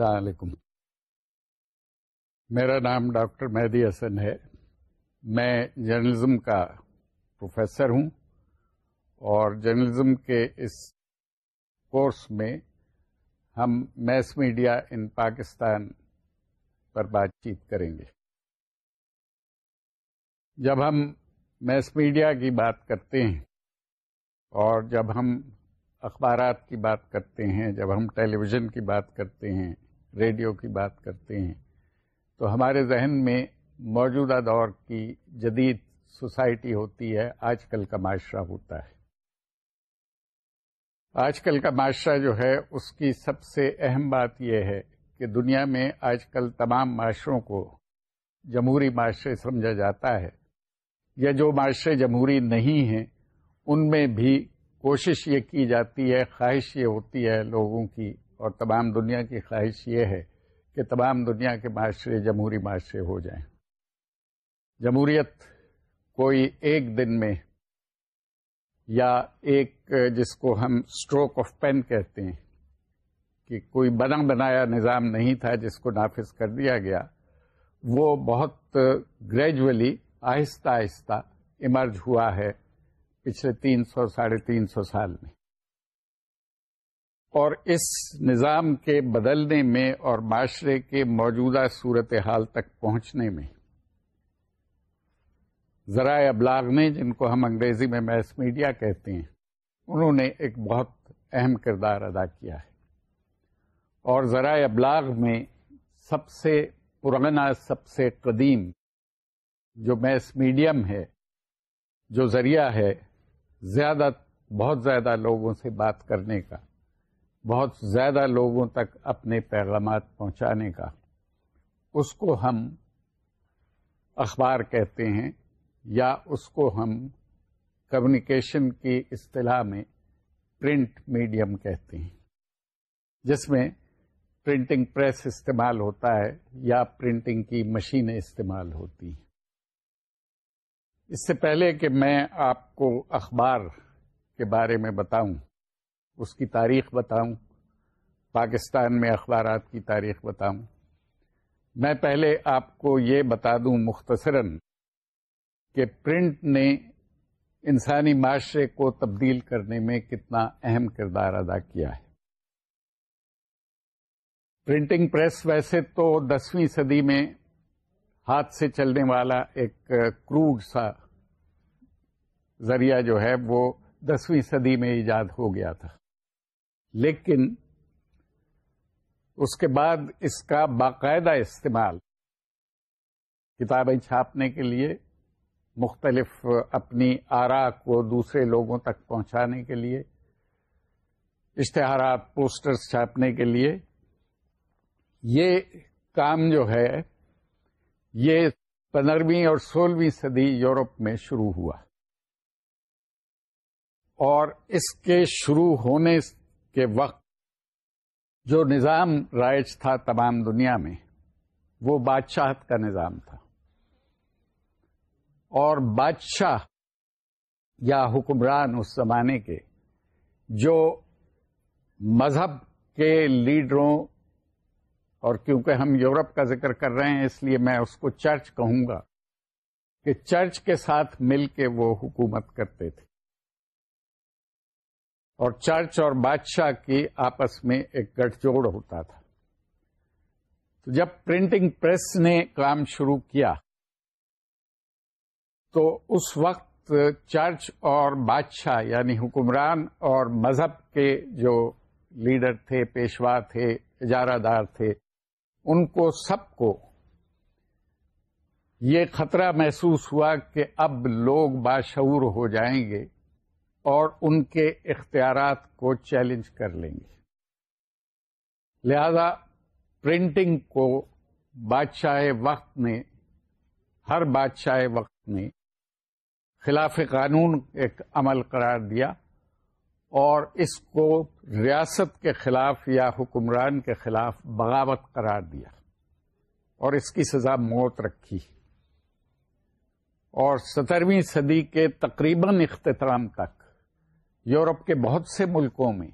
السلام علیکم۔ میرا نام ڈاکٹر مہدی حسن ہے۔ میں جرنلزم کا پروفیسر ہوں اور جرنلزم کے اس کورس میں ہم میس میڈیا ان پاکستان پر بات چیت کریں گے۔ جب ہم میس میڈیا کی بات کرتے ہیں اور جب ہم اخبارات کی بات کرتے ہیں، جب ہم ٹیلی ویژن کی بات کرتے ہیں ریڈیو کی بات کرتے ہیں، تو ہمارے ذہن میں موجودہ دور کی جدید سوسائٹی ہوتی ہے، آج کل کا معاشرہ ہوتا ہے۔ آج کل کا معاشرہ جو ہے، اس کی سب سے اہم بات یہ ہے کہ دنیا میں آج کل تمام معاشروں کو جمہوری معاشرے سمجھا جاتا ہے۔ یا جو معاشرے جمہوری نہیں ہیں، ان میں بھی کوشش یہ کی جاتی ہے، خواہش یہ ہوتی ہے لوگوں کی اور تمام دنیا کی خواہش یہ ہے کہ تمام دنیا کے معاشرے جمہوری معاشرے ہو جائیں۔ جمہوریت کوئی ایک دن میں یا ایک جس کو ہم اسٹروک آف پین کہتے ہیں، کہ کوئی بنا بنایا نظام نہیں تھا جس کو نافذ کر دیا گیا، وہ بہت گریجولی آہستہ آہستہ ایمرج ہوا ہے پچھلے تین سو، ساڑھے تین سو سال میں۔ اور اس نظام کے بدلنے میں اور معاشرے کے موجودہ صورت حال تک پہنچنے میں ذرائع ابلاغ نے، جن کو ہم انگریزی میں میس میڈیا کہتے ہیں، انہوں نے ایک بہت اہم کردار ادا کیا ہے۔ اور ذرائع ابلاغ میں سب سے پرانا، سب سے قدیم جو میس میڈیم ہے، جو ذریعہ ہے، زیادہ، بہت زیادہ لوگوں سے بات کرنے کا بہت زیادہ لوگوں تک اپنے پیغامات پہنچانے کا، اس کو ہم اخبار کہتے ہیں یا اس کو ہم کمیونیکیشن کی اصطلاح میں پرنٹ میڈیم کہتے ہیں، جس میں پرنٹنگ پریس استعمال ہوتا ہے یا پرنٹنگ کی مشینیں استعمال ہوتی ہیں۔ اس سے پہلے کہ میں آپ کو اخبار کے بارے میں بتاؤں اس کی تاریخ بتاؤں، پاکستان میں اخبارات کی تاریخ بتاؤں۔ میں پہلے آپ کو یہ بتا دوں مختصراً کہ پرنٹ نے انسانی معاشرے کو تبدیل کرنے میں کتنا اہم کردار ادا کیا ہے۔ پرنٹنگ پریس ویسے تو دسویں صدی میں ہاتھ سے چلنے والا ایک کروڈ سا ذریعہ جو ہے وہ دسویں صدی میں ایجاد ہو گیا تھا۔ لیکن اس کے بعد اس کا باقاعدہ استعمال کتابیں چھاپنے کے لیے، مختلف اپنی آرا کو دوسرے لوگوں تک پہنچانے کے لیے، اشتہارات، پوسٹرز چھاپنے کے لیے، یہ کام جو ہے، یہ پندرہویں اور سولہویں صدی یورپ میں شروع ہوا۔ اور اس کے شروع ہونے کے وقت جو نظام رائج تھا تمام دنیا میں، وہ بادشاہت کا نظام تھا۔ اور بادشاہ یا حکمران اس زمانے کے جو مذہب کے لیڈروں، اور کیونکہ ہم یورپ کا ذکر کر رہے ہیں، اس لیے میں اس کو چرچ کہوں گا کہ چرچ کے ساتھ مل کے وہ حکومت کرتے تھے۔ اور چرچ اور بادشاہ کی آپس میں ایک گٹھ جوڑ ہوتا تھا۔ تو جب پرنٹنگ پریس نے کام شروع کیا، تو اس وقت چرچ اور بادشاہ یعنی حکمران اور مذہب کے جو لیڈر تھے، پیشوا تھے اجارہ دار تھے، ان کو سب کو یہ خطرہ محسوس ہوا کہ اب لوگ باشعور ہو جائیں گے۔ اور ان کے اختیارات کو چیلنج کر لیں گے۔ لہذا پرنٹنگ کو بادشاہ وقت نے ہر بادشاہ وقت نے خلاف قانون ایک عمل قرار دیا اور اس کو ریاست کے خلاف یا حکمران کے خلاف بغاوت قرار دیا اور اس کی سزا موت رکھی۔ اور سترویں صدی کے تقریباً اختتام تک یورپ کے بہت سے ملکوں میں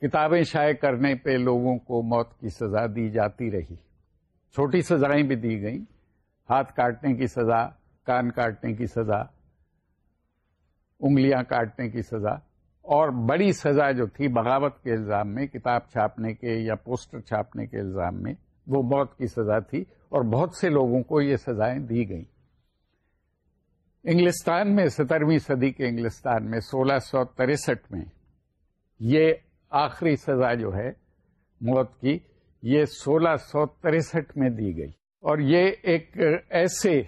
کتابیں شائع کرنے پہ لوگوں کو موت کی سزا دی جاتی رہی۔ چھوٹی سزائیں بھی دی گئیں۔ ہاتھ کاٹنے کی سزا، کان کاٹنے کی سزا، انگلیاں کاٹنے کی سزا، اور بڑی سزا جو تھی بغاوت کے الزام میں، کتاب چھاپنے کے یا پوسٹر چھاپنے کے الزام میں، وہ موت کی سزا تھی اور بہت سے لوگوں کو یہ سزائیں دی گئیں۔ انگلستان میں سترویں صدی کے انگلستان میں سولہ سو تریسٹھ میں یہ آخری سزا جو ہے موت کی، یہ سولہ سو تریسٹھ میں دی گئی۔ اور یہ ایک ایسے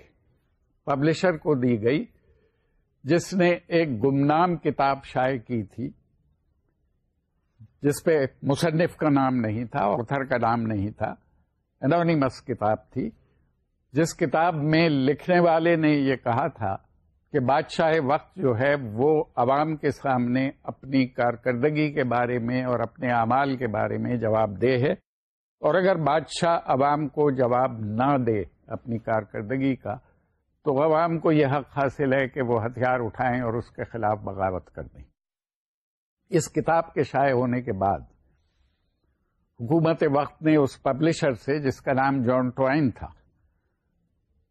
پبلشر کو دی گئی جس نے ایک گمنام کتاب شائع کی تھی، جس پہ مصنف کا نام نہیں تھا آتھر کا نام نہیں تھا انونیمس کتاب تھی۔ جس کتاب میں لکھنے والے نے یہ کہا تھا کہ بادشاہ وقت جو ہے وہ عوام کے سامنے اپنی کارکردگی کے بارے میں اور اپنے اعمال کے بارے میں جواب دے ہے اور اگر بادشاہ عوام کو جواب نہ دے اپنی کارکردگی کا، تو عوام کو یہ حق حاصل ہے کہ وہ ہتھیار اٹھائیں اور اس کے خلاف بغاوت کر دیں۔ اس کتاب کے شائع ہونے کے بعد حکومت وقت نے اس پبلشر سے، جس کا نام جان ٹوائن تھا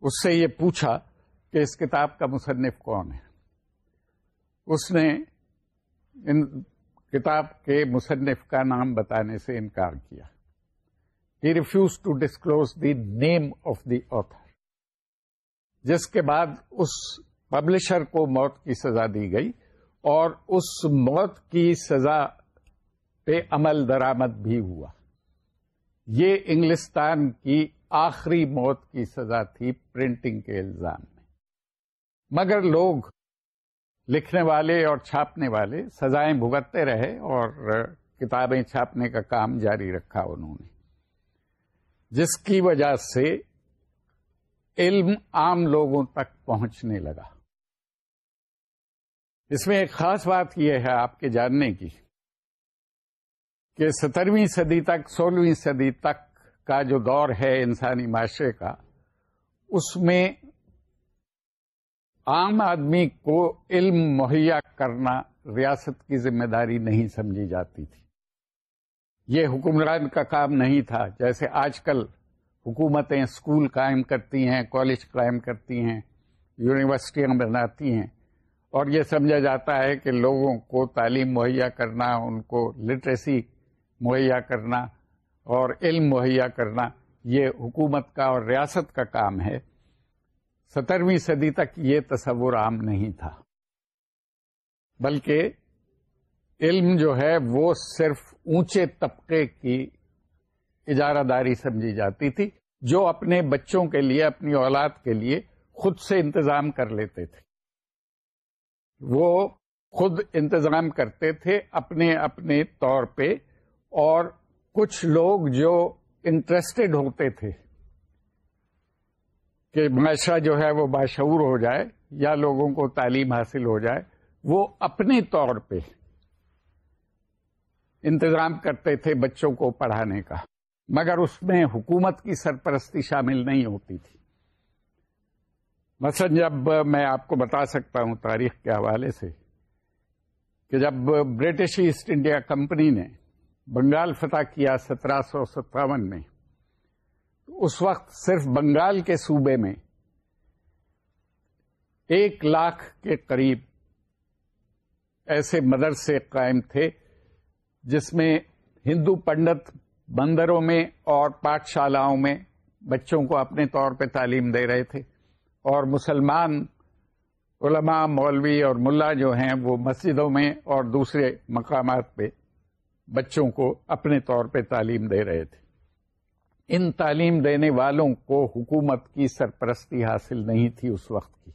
اس سے یہ پوچھا کہ اس کتاب کا مصنف کون ہے۔ اس نے ان کتاب کے مصنف کا نام بتانے سے انکار کیا۔ He refuse to disclose the name of the author جس کے بعد اس پبلشر کو موت کی سزا دی گئی اور اس موت کی سزا پہ عمل درامد بھی ہوا۔ یہ انگلستان کی آخری موت کی سزا تھی پرنٹنگ کے الزام میں۔ مگر لوگ لکھنے والے اور چھاپنے والے سزائیں بھگتتے رہے اور کتابیں چھاپنے کا کام جاری رکھا انہوں نے۔ جس کی وجہ سے علم عام لوگوں تک پہنچنے لگا۔ اس میں ایک خاص بات یہ ہے آپ کے جاننے کی۔ کہ سترویں صدی تک، سولہویں صدی تک کا جو دور ہے انسانی معاشرے کا، اس میں عام آدمی کو علم مہیا کرنا ریاست کی ذمہ داری نہیں سمجھی جاتی تھی۔ یہ حکمران کا کام نہیں تھا۔ جیسے آج کل حکومتیں اسکول قائم کرتی ہیں، کالج قائم کرتی ہیں، یونیورسٹیاں بناتی ہیں۔ اور یہ سمجھا جاتا ہے کہ لوگوں کو تعلیم مہیا کرنا، ان کو لٹریسی مہیا کرنا اور علم مہیا کرنا یہ حکومت کا اور ریاست کا کام ہے۔ سترویں صدی تک یہ تصور عام نہیں تھا۔ بلکہ علم جو ہے وہ صرف اونچے طبقے کی اجارہ داری سمجھی جاتی تھی، جو اپنے بچوں کے لیے، اپنی اولاد کے لیے خود سے انتظام کر لیتے تھے۔ وہ خود انتظام کرتے تھے اپنے اپنے طور پہ۔ اور کچھ لوگ جو انٹرسٹڈ ہوتے تھے کہ معاشرہ جو ہے وہ باشعور ہو جائے یا لوگوں کو تعلیم حاصل ہو جائے، وہ اپنے طور پہ انتظام کرتے تھے بچوں کو پڑھانے کا۔ مگر اس میں حکومت کی سرپرستی شامل نہیں ہوتی تھی۔ مثلا جب میں آپ کو بتا سکتا ہوں تاریخ کے حوالے سے کہ جب برٹش ایسٹ انڈیا کمپنی نے بنگال فتح کیا سترہ سو ستاون میں۔ اس وقت صرف بنگال کے صوبے میں ایک لاکھ کے قریب ایسے مدرسے قائم تھے، جس میں ہندو پنڈت بندروں میں اور پاٹ شالاؤں میں بچوں کو اپنے طور پہ تعلیم دے رہے تھے۔ اور مسلمان علماء مولوی اور ملا جو ہیں وہ مسجدوں میں اور دوسرے مقامات پہ بچوں کو اپنے طور پہ تعلیم دے رہے تھے۔ ان تعلیم دینے والوں کو حکومت کی سرپرستی حاصل نہیں تھی اس وقت کی۔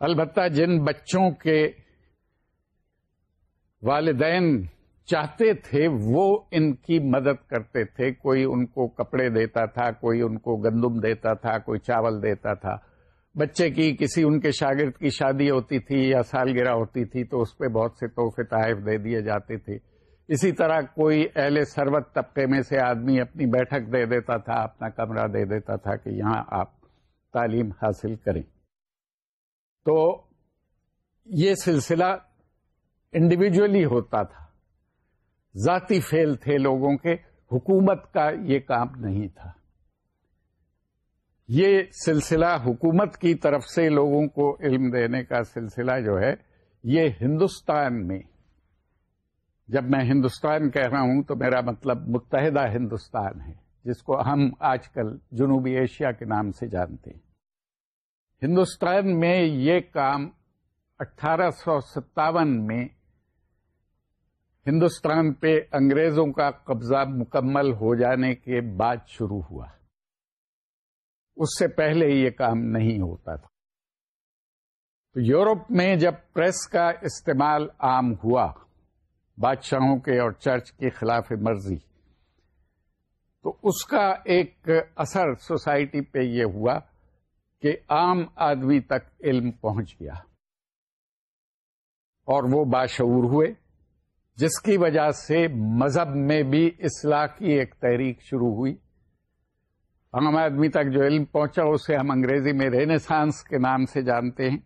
البتہ جن بچوں کے والدین چاہتے تھے، وہ ان کی مدد کرتے تھے۔ کوئی ان کو کپڑے دیتا تھا، کوئی ان کو گندم دیتا تھا، کوئی چاول دیتا تھا۔ بچے کی کسی ان کے شاگرد کی شادی ہوتی تھی یا سالگرہ ہوتی تھی تو اس پہ بہت سے تحفے تحائف دے دیے جاتے تھے۔ اسی طرح کوئی اہل سروت طبقے میں سے آدمی اپنی بیٹھک دے دیتا تھا، اپنا کمرہ دے دیتا تھا کہ یہاں آپ تعلیم حاصل کریں۔ تو یہ سلسلہ انڈیویجلی ہوتا تھا۔ ذاتی فیل تھے لوگوں کے، حکومت کا یہ کام نہیں تھا۔ یہ سلسلہ حکومت کی طرف سے لوگوں کو علم دینے کا سلسلہ جو ہے، یہ ہندوستان میں۔ جب میں ہندوستان کہہ رہا ہوں تو میرا مطلب متحدہ ہندوستان ہے، جس کو ہم آج کل جنوبی ایشیا کے نام سے جانتے ہیں۔ ہندوستان میں یہ کام اٹھارہ سو ستاون میں ہندوستان پہ انگریزوں کا قبضہ مکمل ہو جانے کے بعد شروع ہوا۔ اس سے پہلے یہ کام نہیں ہوتا تھا۔ تو یورپ میں جب پریس کا استعمال عام ہوا، بادشاہوں کے اور چرچ کے خلاف مرضی، تو اس کا ایک اثر سوسائٹی پہ یہ ہوا کہ عام آدمی تک علم پہنچ گیا۔ اور وہ باشعور ہوئے، جس کی وجہ سے مذہب میں بھی اصلاح کی ایک تحریک شروع ہوئی۔ عام آدمی تک جو علم پہنچا، اسے ہم انگریزی میں رینسانس کے نام سے جانتے ہیں۔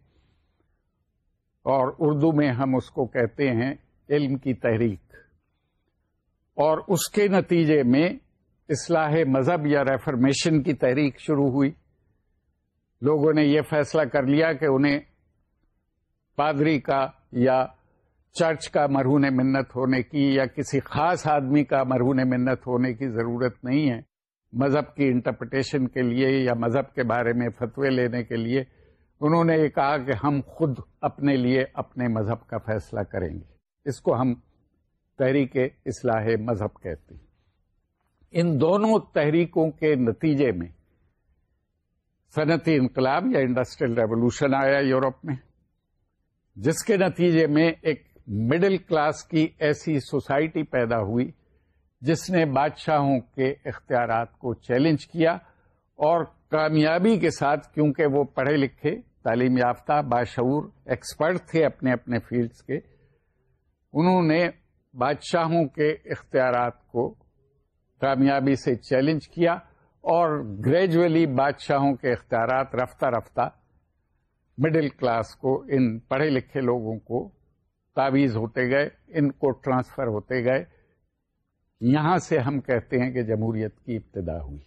اور اردو میں ہم اس کو کہتے ہیں علم کی تحریک۔ اور اس کے نتیجے میں اصلاح مذہب یا ریفرمیشن کی تحریک شروع ہوئی۔ لوگوں نے یہ فیصلہ کر لیا کہ انہیں پادری کا یا چرچ کا مرہون منت ہونے کی یا کسی خاص آدمی کا مرہون منت ہونے کی ضرورت نہیں ہے۔ مذہب کی انٹرپریٹیشن کے لیے یا مذہب کے بارے میں فتوے لینے کے لیے، انہوں نے یہ کہا کہ ہم خود اپنے لیے اپنے مذہب کا فیصلہ کریں گے۔ اس کو ہم تحریک اصلاح مذہب کہتے ہیں۔ ان دونوں تحریکوں کے نتیجے میں صنعتی انقلاب یا انڈسٹریل ریولوشن آیا یورپ میں، جس کے نتیجے میں ایک مڈل کلاس کی ایسی سوسائٹی پیدا ہوئی جس نے بادشاہوں کے اختیارات کو چیلنج کیا اور کامیابی کے ساتھ کیونکہ وہ پڑھے لکھے، تعلیم یافتہ، باشعور ایکسپرٹ تھے اپنے اپنے فیلڈز کے، انہوں نے بادشاہوں کے اختیارات کو کامیابی سے چیلنج کیا اور گریجولی بادشاہوں کے اختیارات رفتہ رفتہ مڈل کلاس کو، ان پڑھے لکھے لوگوں کو تعویز ہوتے گئے، ان کو ٹرانسفر ہوتے گئے۔ یہاں سے ہم کہتے ہیں کہ جمہوریت کی ابتدا ہوئی۔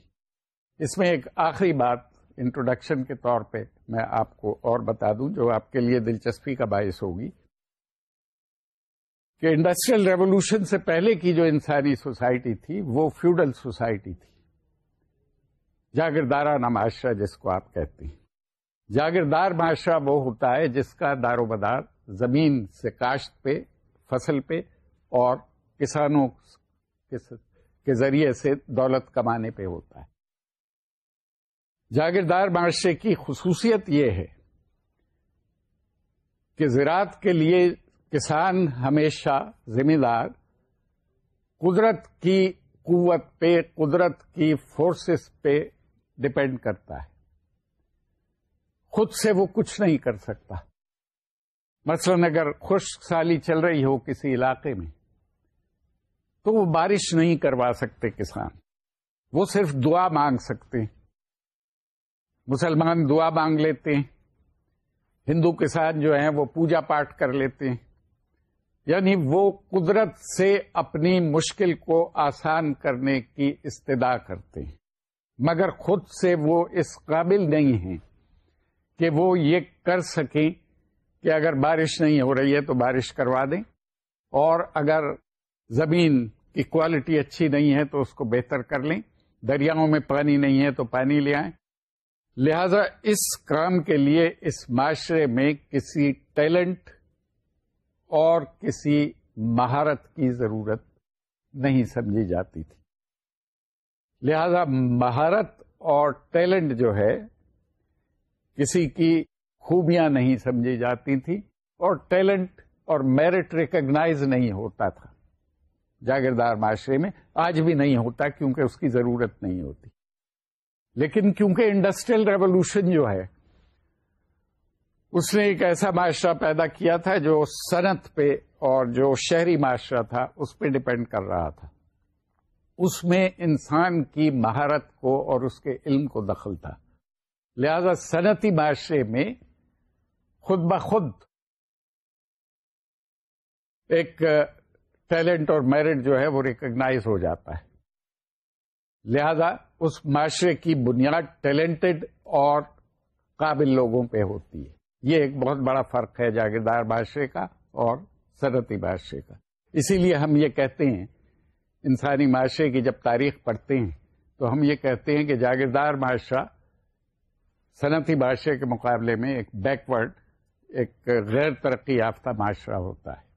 اس میں ایک آخری بات انٹروڈکشن کے طور پہ میں آپ کو اور بتا دوں جو آپ کے لیے دلچسپی کا باعث ہوگی۔ کہ انڈسٹریل ریولوشن سے پہلے کی جو انسانی سوسائٹی تھی، وہ فیوڈل سوسائٹی تھی۔ جاگیردارانہ معاشرہ جس کو آپ کہتے ہیں۔ جاگیردار معاشرہ وہ ہوتا ہے جس کا دار و بدار زمین سے کاشت پہ، فصل پہ اور کسانوں کے ذریعے سے دولت کمانے پہ ہوتا ہے۔ جاگیردار معاشرے کی خصوصیت یہ ہے کہ زراعت کے لیے کسان ہمیشہ ذمہ دار قدرت کی قوت پہ، قدرت کی فورسز پہ ڈپینڈ کرتا ہے۔ خود سے وہ کچھ نہیں کر سکتا۔ مثلاً اگر خشک سالی چل رہی ہو کسی علاقے میں تو وہ بارش نہیں کروا سکتے کسان۔ وہ صرف دعا مانگ سکتے۔ مسلمان دعا مانگ لیتے۔ ہیں ہندو کسان جو ہیں وہ پوجا پاٹ کر لیتے۔ ہیں یعنی وہ قدرت سے اپنی مشکل کو آسان کرنے کی استدا کرتے۔ ہیں مگر خود سے وہ اس قابل نہیں ہیں کہ وہ یہ کر سکیں کہ اگر بارش نہیں ہو رہی ہے تو بارش کروا دیں۔ اور اگر زمین کی کوالٹی اچھی نہیں ہے تو اس کو بہتر کر لیں۔ دریاؤں میں پانی نہیں ہے تو پانی لے آئیں۔ لہذا اس کام کے لیے، اس معاشرے میں کسی ٹیلنٹ اور کسی مہارت کی ضرورت نہیں سمجھی جاتی تھی۔ لہذا مہارت اور ٹیلنٹ جو ہے، کسی کی خوبیاں نہیں سمجھی جاتی تھی اور ٹیلنٹ اور میرٹ ریکگنائز نہیں ہوتا تھا۔ جاگیردار معاشرے میں آج بھی نہیں ہوتا کیونکہ اس کی ضرورت نہیں ہوتی۔ لیکن کیونکہ انڈسٹریل ریولوشن جو ہے، اس نے ایک ایسا معاشرہ پیدا کیا تھا جو صنعت پہ اور جو شہری معاشرہ تھا، اس پہ ڈپینڈ کر رہا تھا۔ اس میں انسان کی مہارت کو اور اس کے علم کو دخل تھا۔ لہذا صنعتی معاشرے میں خود بخود ایک ٹیلنٹ اور میرٹ جو ہے وہ ریکگنائز ہو جاتا ہے۔ لہذا اس معاشرے کی بنیاد ٹیلنٹڈ اور قابل لوگوں پہ ہوتی ہے۔ یہ ایک بہت بڑا فرق ہے جاگیردار معاشرے کا اور صنعتی معاشرے کا۔ اسی لیے ہم یہ کہتے ہیں، انسانی معاشرے کی جب تاریخ پڑھتے ہیں تو ہم یہ کہتے ہیں کہ جاگیردار معاشرہ صنعتی معاشرے کے مقابلے میں ایک بیکورڈ ایک غیر ترقی یافتہ معاشرہ ہوتا ہے۔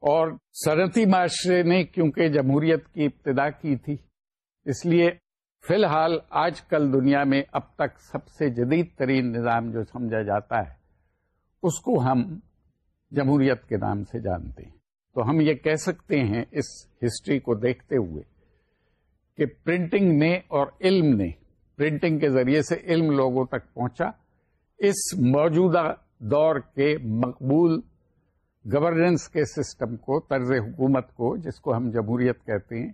اور صنعتی معاشرے نے کیونکہ جمہوریت کی ابتدا کی تھی۔ اس لیے فی الحال آج کل دنیا میں اب تک سب سے جدید ترین نظام جو سمجھا جاتا ہے، اس کو ہم جمہوریت کے نام سے جانتے ہیں۔ تو ہم یہ کہہ سکتے ہیں اس ہسٹری کو دیکھتے ہوئے کہ پرنٹنگ نے اور علم نے، پرنٹنگ کے ذریعے سے علم لوگوں تک پہنچا۔ اس موجودہ دور کے مقبول گورننس کے سسٹم کو، طرز حکومت کو، جس کو ہم جمہوریت کہتے ہیں،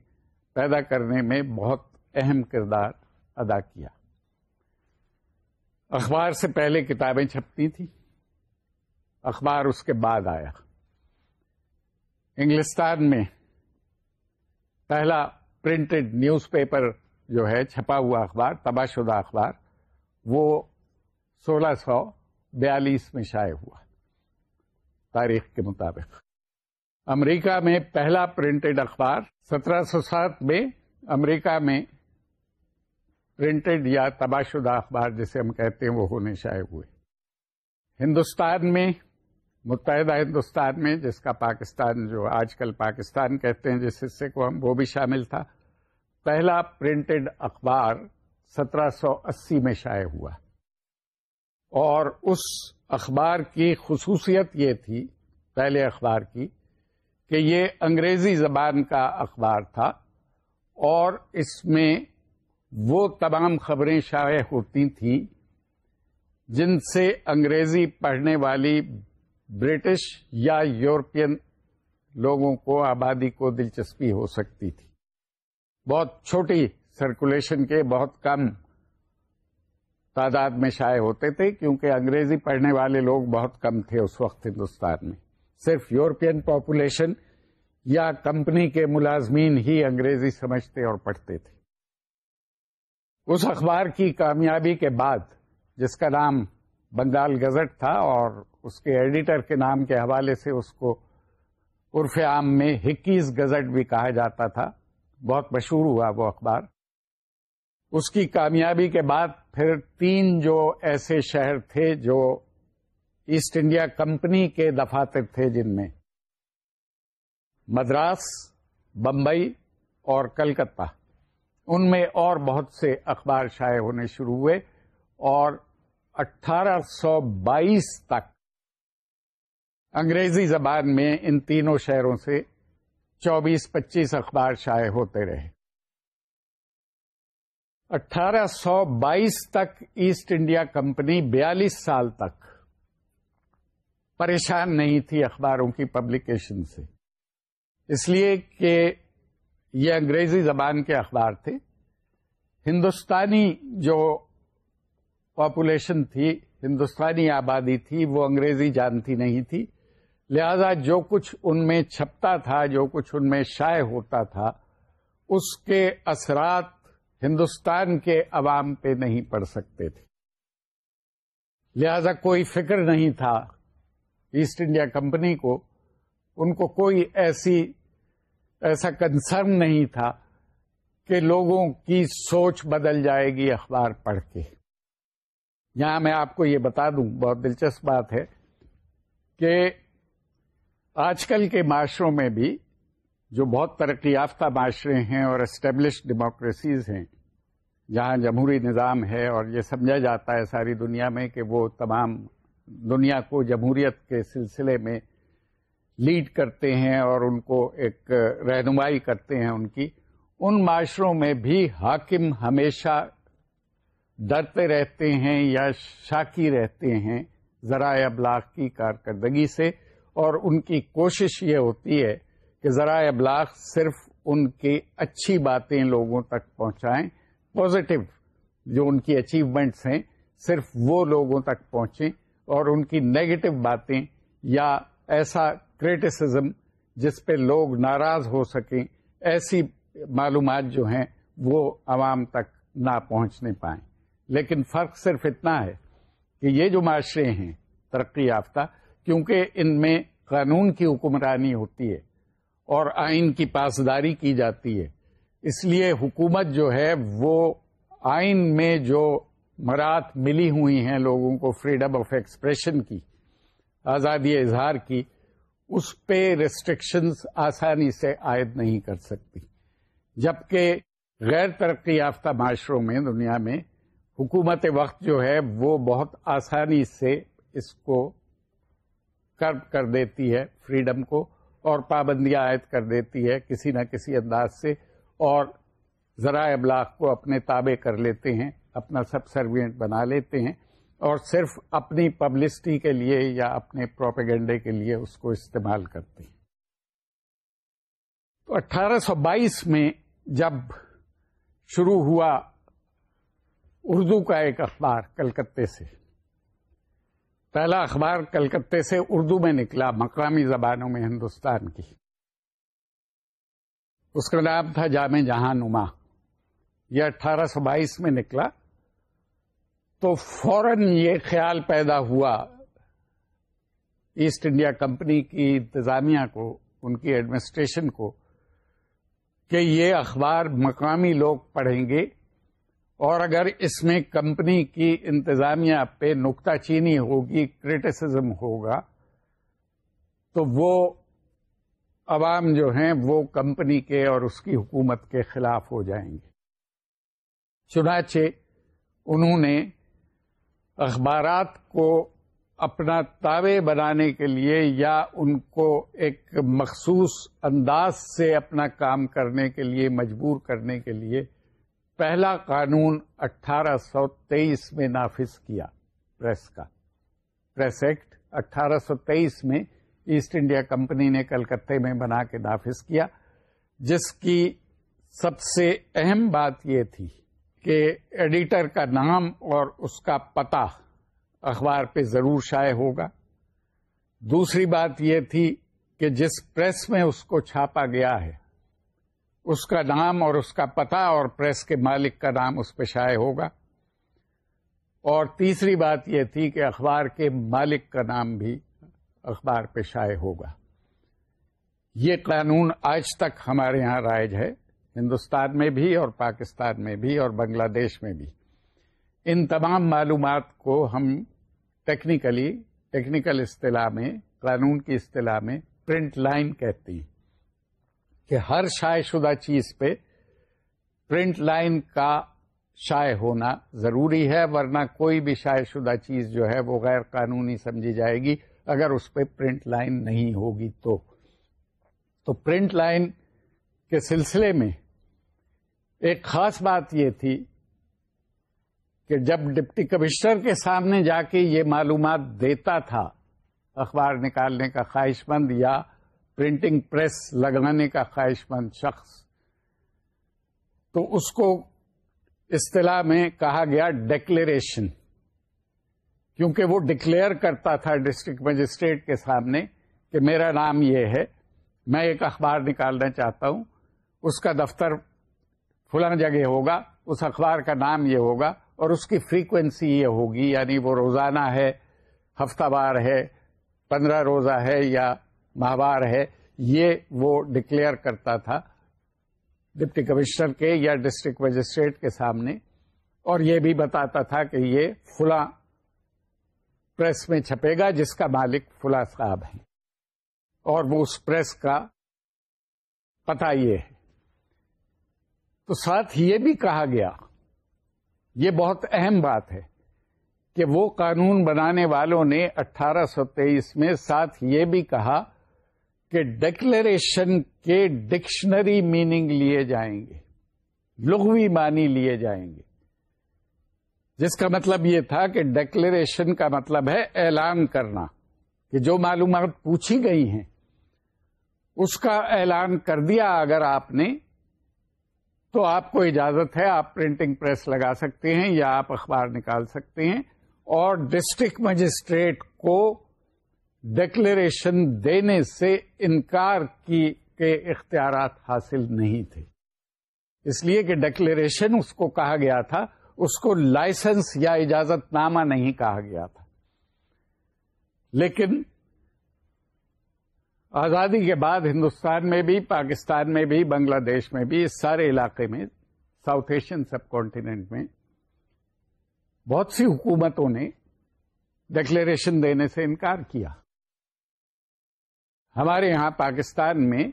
پیدا کرنے میں بہت اہم کردار ادا کیا۔ اخبار سے پہلے کتابیں چھپتی تھیں۔ اخبار اس کے بعد آیا۔ انگلستان میں پہلا پرنٹڈ نیوز پیپر جو ہے، چھپا ہوا اخبار، تباہ شدہ اخبار، وہ سولہ سو بیالیس میں شائع ہوا۔ تاریخ کے مطابق۔ امریکہ میں پہلا پرنٹڈ اخبار، سترہ سو سات میں امریکہ میں پرنٹڈ یا تباہ شدہ اخبار جسے ہم کہتے ہیں، وہ ہونے شائع ہوئے۔ ہندوستان میں، متحدہ ہندوستان میں، جس کا پاکستان جو آج کل پاکستان کہتے ہیں، جس حصے کو ہم، وہ بھی شامل تھا، پہلا پرنٹڈ اخبار سترہ سو اسی میں شائع ہوا۔ اور اس اخبار کی خصوصیت یہ تھی، پہلے اخبار کی، کہ یہ انگریزی زبان کا اخبار تھا اور اس میں وہ تمام خبریں شائع ہوتی تھیں جن سے انگریزی پڑھنے والی برٹش یا یورپین لوگوں کو آبادی کو دلچسپی ہو سکتی تھی۔ بہت چھوٹی سرکولیشن کے، بہت کم تعداد میں شائع ہوتے تھے کیونکہ انگریزی پڑھنے والے لوگ بہت کم تھے اس وقت ہندوستان میں۔ صرف یورپین پاپولیشن یا کمپنی کے ملازمین ہی انگریزی سمجھتے اور پڑھتے تھے۔ اس اخبار کی کامیابی کے بعد، جس کا نام بنگال گزٹ تھا اور اس کے ایڈیٹر کے نام کے حوالے سے اس کو عرف عام میں ہکیز گزٹ بھی کہا جاتا تھا، بہت مشہور ہوا وہ اخبار۔ اس کی کامیابی کے بعد پھر تین جو ایسے شہر تھے جو ایسٹ انڈیا کمپنی کے دفاتر تھے جن میں، مدراس، بمبئی اور کلکتہ، ان میں اور بہت سے اخبار شائع ہونے شروع ہوئے اور اٹھارہ سو بائیس تک انگریزی زبان میں ان تینوں شہروں سے چوبیس پچیس اخبار شائع ہوتے رہے۔ اٹھارہ سو بائیس تک ایسٹ انڈیا کمپنی بیالیس سال تک پریشان نہیں تھی اخباروں کی پبلیکیشن سے۔ اس لیے کہ یہ انگریزی زبان کے اخبار تھے۔ ہندوستانی جو پاپولیشن تھی، ہندوستانی آبادی تھی، وہ انگریزی جانتی نہیں تھی۔ لہذا جو کچھ ان میں چھپتا تھا، جو کچھ ان میں شائع ہوتا تھا، اس کے اثرات ہندوستان کے عوام پہ نہیں پڑ سکتے تھے۔ لہذا کوئی فکر نہیں تھا ایسٹ انڈیا کمپنی کو، ان کو کوئی ایسی، ایسا کنسرن نہیں تھا کہ لوگوں کی سوچ بدل جائے گی اخبار پڑھ کے۔ یہاں میں آپ کو یہ بتا دوں، بہت دلچسپ بات ہے کہ آج کل کے معاشروں میں بھی جو بہت ترقی یافتہ معاشرے ہیں اور اسٹیبلش ڈیموکریسیز ہیں، جہاں جمہوری نظام ہے اور یہ سمجھا جاتا ہے ساری دنیا میں کہ وہ تمام دنیا کو جمہوریت کے سلسلے میں لیڈ کرتے ہیں اور ان کو ایک رہنمائی کرتے ہیں ان کی۔ ان معاشروں میں بھی حاکم ہمیشہ ڈرتے رہتے ہیں یا شاکی رہتے ہیں ذرائع ابلاغ کی کارکردگی سے اور ان کی کوشش یہ ہوتی ہے کہ ذرائع ابلاغ صرف ان کی اچھی باتیں لوگوں تک پہنچائیں پازیٹو جو ان کی اچیومنٹس ہیں، صرف وہ لوگوں تک پہنچیں اور ان کی نیگیٹو باتیں یا ایسا کریٹیسزم جس پہ لوگ ناراض ہو سکیں، ایسی معلومات جو ہیں وہ عوام تک نہ پہنچنے پائیں۔ لیکن فرق صرف اتنا ہے کہ یہ جو معاشرے ہیں، ترقی یافتہ، کیونکہ ان میں قانون کی حکمرانی ہوتی ہے۔ اور آئین کی پاسداری کی جاتی ہے۔ اس لیے حکومت جو ہے، وہ آئین میں جو مرات ملی ہوئی ہیں لوگوں کو فریڈم آف ایکسپریشن کی، آزادی اظہار کی، اس پہ ریسٹرکشنز آسانی سے عائد نہیں کر سکتی۔ جبکہ غیر ترقی یافتہ معاشروں میں، دنیا میں حکومت وقت جو ہے، وہ بہت آسانی سے اس کو کرب کر دیتی ہے فریڈم کو۔ اور پابندیاں عائد کر دیتی ہے کسی نہ کسی انداز سے اور ذرائع ابلاغ کو اپنے تابع کر لیتے ہیں، اپنا سب سروینٹ بنا لیتے ہیں اور صرف اپنی پبلسٹی کے لیے یا اپنے پروپیگنڈے کے لیے اس کو استعمال کرتے ہیں۔ تو اٹھارہ سو بائیس میں جب شروع ہوا اردو کا ایک اخبار کلکتے سے پہلا اخبار کلکتے سے اردو میں نکلا، مقامی زبانوں میں ہندوستان کی۔ اس کا نام تھا جامع جہاں نما۔ یہ اٹھارہ سو بائیس میں نکلا۔ تو فوراً یہ خیال پیدا ہوا۔ ایسٹ انڈیا کمپنی کی انتظامیہ کو، ان کی ایڈمنسٹریشن کو، کہ یہ اخبار مقامی لوگ پڑھیں گے۔ اور اگر اس میں کمپنی کی انتظامیہ پہ نکتہ چینی ہوگی کریٹیسزم ہوگا، تو وہ عوام جو ہیں، وہ کمپنی کے اور اس کی حکومت کے خلاف ہو جائیں گے۔ چنانچہ انہوں نے اخبارات کو اپنا تابع بنانے کے لیے یا ان کو ایک مخصوص انداز سے اپنا کام کرنے کے لیے، مجبور کرنے کے لیے پہلا قانون اٹھارہ سو تیئیس میں نافذ کیا، پریس کا۔ پریس ایکٹ اٹھارہ سو تیئیس میں ایسٹ انڈیا کمپنی نے کلکتے میں بنا کے نافذ کیا، جس کی سب سے اہم بات یہ تھی کہ ایڈیٹر کا نام اور اس کا پتہ اخبار پہ ضرور شائع ہوگا۔ دوسری بات یہ تھی کہ جس پریس میں اس کو چھاپا گیا ہے اس کا نام اور اس کا پتہ اور پریس کے مالک کا نام اس پہ شائع ہوگا۔ اور تیسری بات یہ تھی کہ اخبار کے مالک کا نام بھی اخبار پہ شائع ہوگا۔ یہ قانون آج تک ہمارے یہاں رائج ہے، ہندوستان میں بھی اور پاکستان میں بھی اور بنگلہ دیش میں بھی۔ ان تمام معلومات کو ہم ٹیکنیکلی ٹیکنیکل اصطلاح میں، قانون کی اصطلاح میں پرنٹ لائن کہتے ہیں۔ کہ ہر شائع شدہ چیز پہ پرنٹ لائن کا شائع ہونا ضروری ہے، ورنہ کوئی بھی شائع شدہ چیز جو ہے وہ غیر قانونی سمجھی جائے گی۔ اگر اس پہ پرنٹ لائن نہیں ہوگی تو تو پرنٹ لائن کے سلسلے میں ایک خاص بات یہ تھی کہ جب ڈپٹی کمشنر کے سامنے جا کے یہ معلومات دیتا تھا اخبار نکالنے کا خواہش مند یا پرنٹنگ پریس لگانے کا خواہش مند شخص۔ تو اس کو اصطلاح میں کہا گیا ڈکلیریشن کیونکہ وہ ڈکلیئر کرتا تھا ڈسٹرکٹ مجسٹریٹ کے سامنے کہ میرا نام یہ ہے، میں ایک اخبار نکالنا چاہتا ہوں، اس کا دفتر فلاں جگہ ہوگا، اس اخبار کا نام یہ ہوگا اور اس کی فریکوینسی یہ ہوگی یعنی وہ روزانہ ہے، ہفتہ وار ہے، پندرہ روزہ ہے یا ماہوار ہے، یہ وہ ڈکلیئر کرتا تھا ڈپٹی کمشنر کے یا ڈسٹرکٹ مجسٹریٹ کے سامنے، اور یہ بھی بتاتا تھا کہ یہ فلاں پریس میں چھپے گا جس کا مالک فلا صاحب ہے اور وہ اس پریس کا پتا یہ ہے۔ تو ساتھ یہ بھی کہا گیا، یہ بہت اہم بات ہے کہ وہ قانون بنانے والوں نے اٹھارہ سو تیئیس میں ساتھ یہ بھی کہا کہ ڈکلریشن کے ڈکشنری میننگ لیے جائیں گے، لغوی معنی لیے جائیں گے۔ جس کا مطلب یہ تھا کہ ڈکلیریشن کا مطلب ہے اعلان کرنا، کہ جو معلومات پوچھی گئی ہیں، اس کا اعلان کر دیا اگر آپ نے، تو آپ کو اجازت ہے، آپ پرنٹنگ پریس لگا سکتے ہیں یا آپ اخبار نکال سکتے ہیں اور ڈسٹرکٹ مجسٹریٹ کو ڈکلریشن دینے سے انکار کی کے اختیارات حاصل نہیں تھے۔ اس لیے کہ ڈکلریشن اس کو کہا گیا تھا، اس کو لائسنس یا اجازت نامہ نہیں کہا گیا تھا۔ لیکن آزادی کے بعد ہندوستان میں بھی، پاکستان میں بھی، بنگلہ دیش میں بھی، اس سارے علاقے میں، ساؤتھ ایشین سب کانٹیننٹ میں بہت سی حکومتوں نے ڈکلیریشن دینے سے انکار کیا۔ ہمارے یہاں پاکستان میں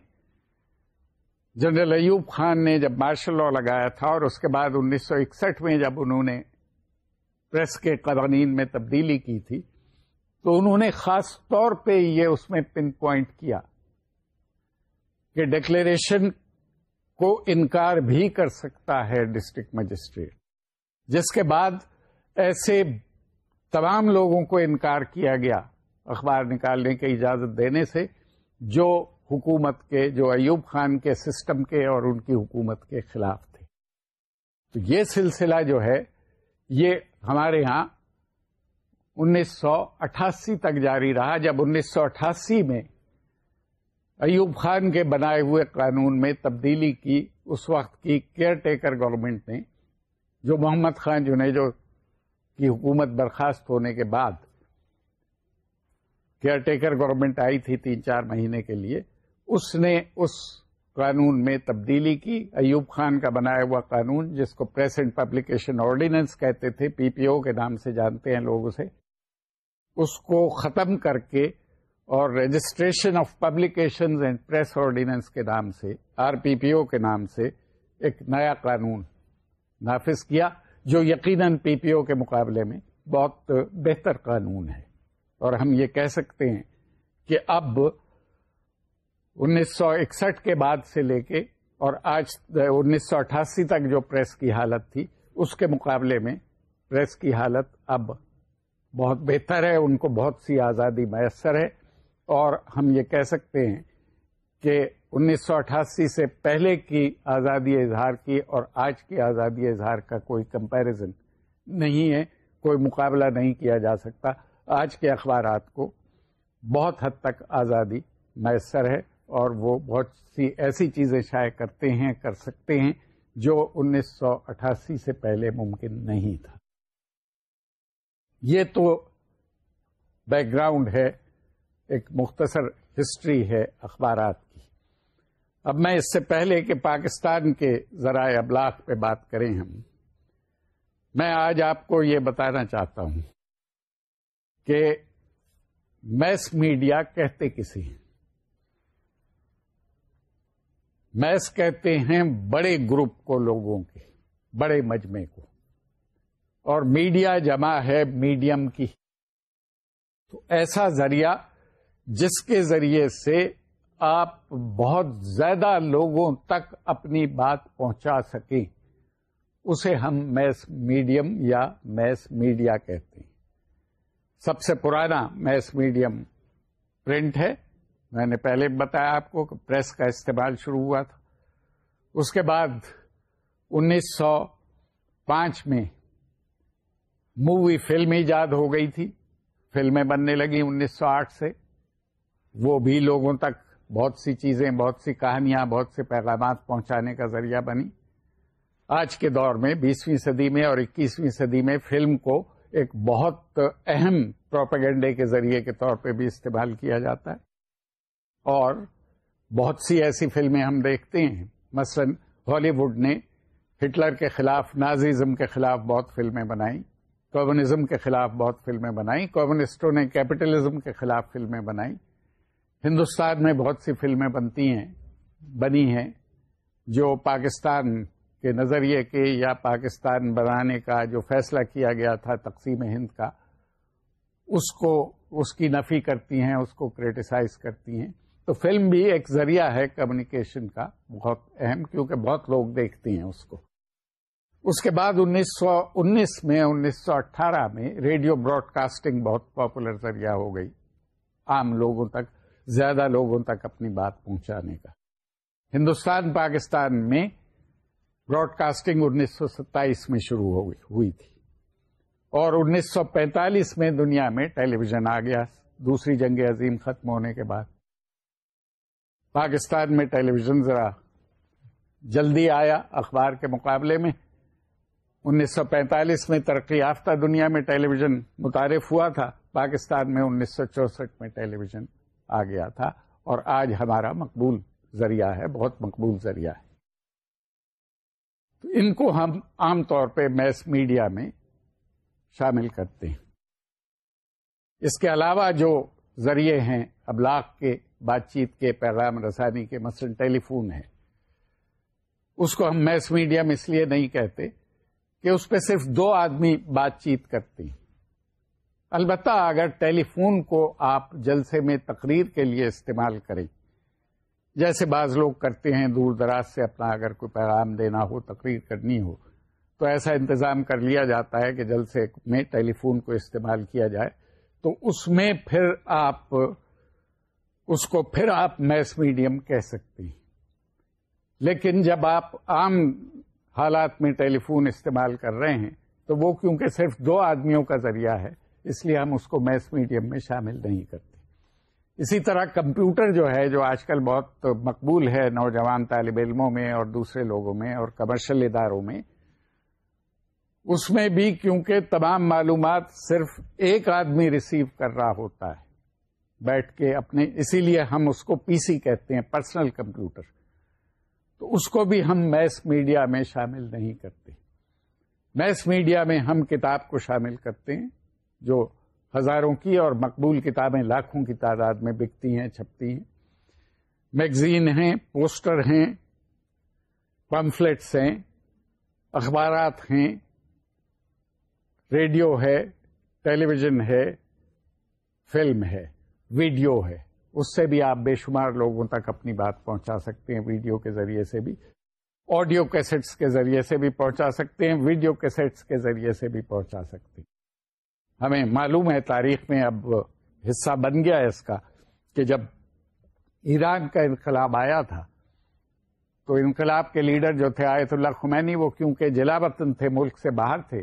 جنرل ایوب خان نے جب مارشل لا لگایا تھا اور اس کے بعد انیس سو اکسٹھ میں جب انہوں نے پریس کے قوانین میں تبدیلی کی تھی، تو انہوں نے خاص طور پہ یہ اس میں پن پوائنٹ کیا کہ ڈکلیریشن کو انکار بھی کر سکتا ہے ڈسٹرکٹ مجسٹریٹ۔ جس کے بعد ایسے تمام لوگوں کو انکار کیا گیا، اخبار نکالنے کی اجازت دینے سے جو حکومت کے، جو ایوب خان کے سسٹم کے اور ان کی حکومت کے خلاف تھے۔ تو یہ سلسلہ جو ہے، یہ ہمارے ہاں انیس سو اٹھاسی تک جاری رہا۔ جب انیس سو اٹھاسی میں ایوب خان کے بنائے ہوئے قانون میں تبدیلی کی، اس وقت کی کیئر ٹیکر گورنمنٹ نے، جو محمد خان جو کی حکومت برخاست ہونے کے بعد کیئر ٹیکر گورنمنٹ آئی تھی تین چار مہینے کے لیے، اس نے اس قانون میں تبدیلی کی۔ ایوب خان کا بنایا ہوا قانون، جس کو پریس اینڈ پبلیکیشن آرڈیننس کہتے تھے پی پی او کے نام سے جانتے ہیں لوگ اسے، اس کو ختم کر کے اور registration of publication and press ordinance کے نام سے آر پی پی او کے نام سے ایک نیا قانون نافذ کیا، جو یقیناً پی پی او کے مقابلے میں بہت بہتر قانون ہے۔ اور ہم یہ کہہ سکتے ہیں کہ اب انیس سو اکسٹھ کے بعد سے لے کے اور آج انیس سو اٹھاسی تک جو پریس کی حالت تھی، اس کے مقابلے میں پریس کی حالت اب بہت بہتر ہے، ان کو بہت سی آزادی میسر ہے۔ اور ہم یہ کہہ سکتے ہیں کہ انیس سو اٹھاسی سے پہلے کی آزادی اظہار کی اور آج کی آزادی اظہار کا کوئی کمپیرزن نہیں ہے، کوئی مقابلہ نہیں کیا جا سکتا۔ آج کے اخبارات کو بہت حد تک آزادی میسر ہے اور وہ بہت سی ایسی چیزیں شائع کرتے ہیں، کر سکتے ہیں جو انیس سو اٹھاسی سے پہلے ممکن نہیں تھا۔ یہ تو بیک گراؤنڈ ہے، ایک مختصر ہسٹری ہے اخبارات کی۔ اب میں اس سے پہلے کہ پاکستان کے ذرائع ابلاغ پہ بات کریں ہم، میں آج آپ کو یہ بتانا چاہتا ہوں۔ کہ میس میڈیا کہتے کسی ہیں؟ میس کہتے ہیں بڑے گروپ کو لوگوں کے، بڑے مجمے کو۔ اور میڈیا جمع ہے میڈیم کی۔ تو ایسا ذریعہ جس کے ذریعے سے آپ بہت زیادہ لوگوں تک اپنی بات پہنچا سکیں، اسے ہم میس میڈیم یا میس میڈیا کہتے ہیں۔ سب سے پرانا میس میڈیم پرنٹ ہے۔ میں نے پہلے بتایا آپ کو کہ پریس کا استعمال شروع ہوا تھا۔ اس کے بعد انیس سو پانچ میں مووی فلم ایجاد ہو گئی تھی۔ فلمیں بننے لگی انیس سو آٹھ سے۔ وہ بھی لوگوں تک بہت سی چیزیں، بہت سی کہانیاں، بہت سے پیغامات پہنچانے کا ذریعہ بنی۔ آج کے دور میں بیسویں صدی میں اور اکیسویں صدی میں فلم کو ایک بہت اہم پروپیگنڈے کے ذریعے کے طور پہ بھی استعمال کیا جاتا ہے۔ اور بہت سی ایسی فلمیں ہم دیکھتے ہیں۔ مثلا ہالی ووڈ نے ہٹلر کے خلاف، نازیزم کے خلاف بہت فلمیں بنائی، کمیونزم کے خلاف بہت فلمیں بنائی، کمیونسٹوں نے کیپٹلزم کے خلاف فلمیں بنائی۔ ہندوستان میں بہت سی فلمیں بنتی ہیں، بنی ہیں جو پاکستان کے نظریے کے یا پاکستان بنانے کا جو فیصلہ کیا گیا تھا تقسیم ہند کا، اس کو، اس کی نفی کرتی ہیں، اس کو کریٹیسائز کرتی ہیں۔ تو فلم بھی ایک ذریعہ ہے کمیونیکیشن کا، بہت اہم، کیونکہ بہت لوگ دیکھتے ہیں اس کو۔ اس کے بعد انیس سو، انیس میں، انیس سو اٹھارہ میں ریڈیو براڈ کاسٹنگ بہت پاپولر ذریعہ ہو گئی۔ عام لوگوں تک، زیادہ لوگوں تک اپنی بات پہنچانے کا۔ ہندوستان، پاکستان میں براڈ کاسٹنگ انیس سو ستائیس میں شروع ہوئی تھی۔ اور انیس سو پینتالیس میں دنیا میں ٹیلی ویژن آ گیا۔ دوسری جنگ عظیم ختم ہونے کے بعد۔ پاکستان میں ٹیلی ویژن ذرا جلدی آیا اخبار کے مقابلے میں۔ انیس سو پینتالیس میں ترقی یافتہ دنیا میں ٹیلی ویژن متعارف ہوا تھا۔ پاکستان میں انیس سو چونسٹھ میں ٹیلی ویژن آ گیا تھا۔ اور آج ہمارا مقبول ذریعہ ہے، بہت مقبول ذریعہ ہے۔ تو ان کو ہم عام طور پہ میس میڈیا میں شامل کرتے ہیں۔ اس کے علاوہ جو ذریعے ہیں، ابلاغ کے، بات چیت کے، پیغام رسانی کے، مثلا ٹیلی فون ہے اس کو ہم میس میڈیا میں اس لیے نہیں کہتے کہ اس پہ صرف دو آدمی بات چیت کرتے ہیں۔ البتہ اگر ٹیلی فون کو آپ جلسے میں تقریر کے لیے استعمال کریں۔ جیسے بعض لوگ کرتے ہیں دور دراز سے اپنا اگر کوئی پیغام دینا ہو، تقریر کرنی ہو، تو ایسا انتظام کر لیا جاتا ہے کہ جلسے میں ٹیلی فون کو استعمال کیا جائے۔ تو اس میں پھر آپ، اس کو پھر آپ میس میڈیم کہہ سکتے ہیں۔ لیکن جب آپ عام حالات میں ٹیلی فون استعمال کر رہے ہیں، تو وہ کیونکہ صرف دو آدمیوں کا ذریعہ ہے، اس لیے ہم اس کو میس میڈیم میں شامل نہیں کرتے۔ اسی طرح کمپیوٹر جو ہے، جو آج کل بہت مقبول ہے نوجوان طالب علموں میں اور دوسرے لوگوں میں اور کمرشل اداروں میں، اس میں بھی کیونکہ تمام معلومات صرف ایک آدمی ریسیو کر رہا ہوتا ہے، بیٹھ کے اپنے، اسی لیے ہم اس کو پی سی کہتے ہیں پرسنل کمپیوٹر تو اس کو بھی ہم میس میڈیا میں شامل نہیں کرتے۔ میس میڈیا میں ہم کتاب کو شامل کرتے ہیں، جو ہزاروں کی اور مقبول کتابیں لاکھوں کی تعداد میں بکتی ہیں، چھپتی ہیں۔ میگزین ہیں، پوسٹر ہیں پمفلٹس ہیں، اخبارات ہیں، ریڈیو ہے ٹیلی ویژن ہے، فلم ہے، ویڈیو ہے۔ اس سے بھی آپ بے شمار لوگوں تک اپنی بات پہنچا سکتے ہیں، ویڈیو کے ذریعے سے بھی۔ آڈیو کیسٹس کے ذریعے سے بھی پہنچا سکتے ہیں، ویڈیو کیسٹس کے ذریعے سے بھی پہنچا سکتے ہیں۔ ہمیں معلوم ہے تاریخ میں اب حصہ بن گیا ہے اس کا کہ جب ایران کا انقلاب آیا تھا، تو انقلاب کے لیڈر جو تھے، آیت اللہ خمینی، وہ کیونکہ جلا وطن تھے، ملک سے باہر تھے،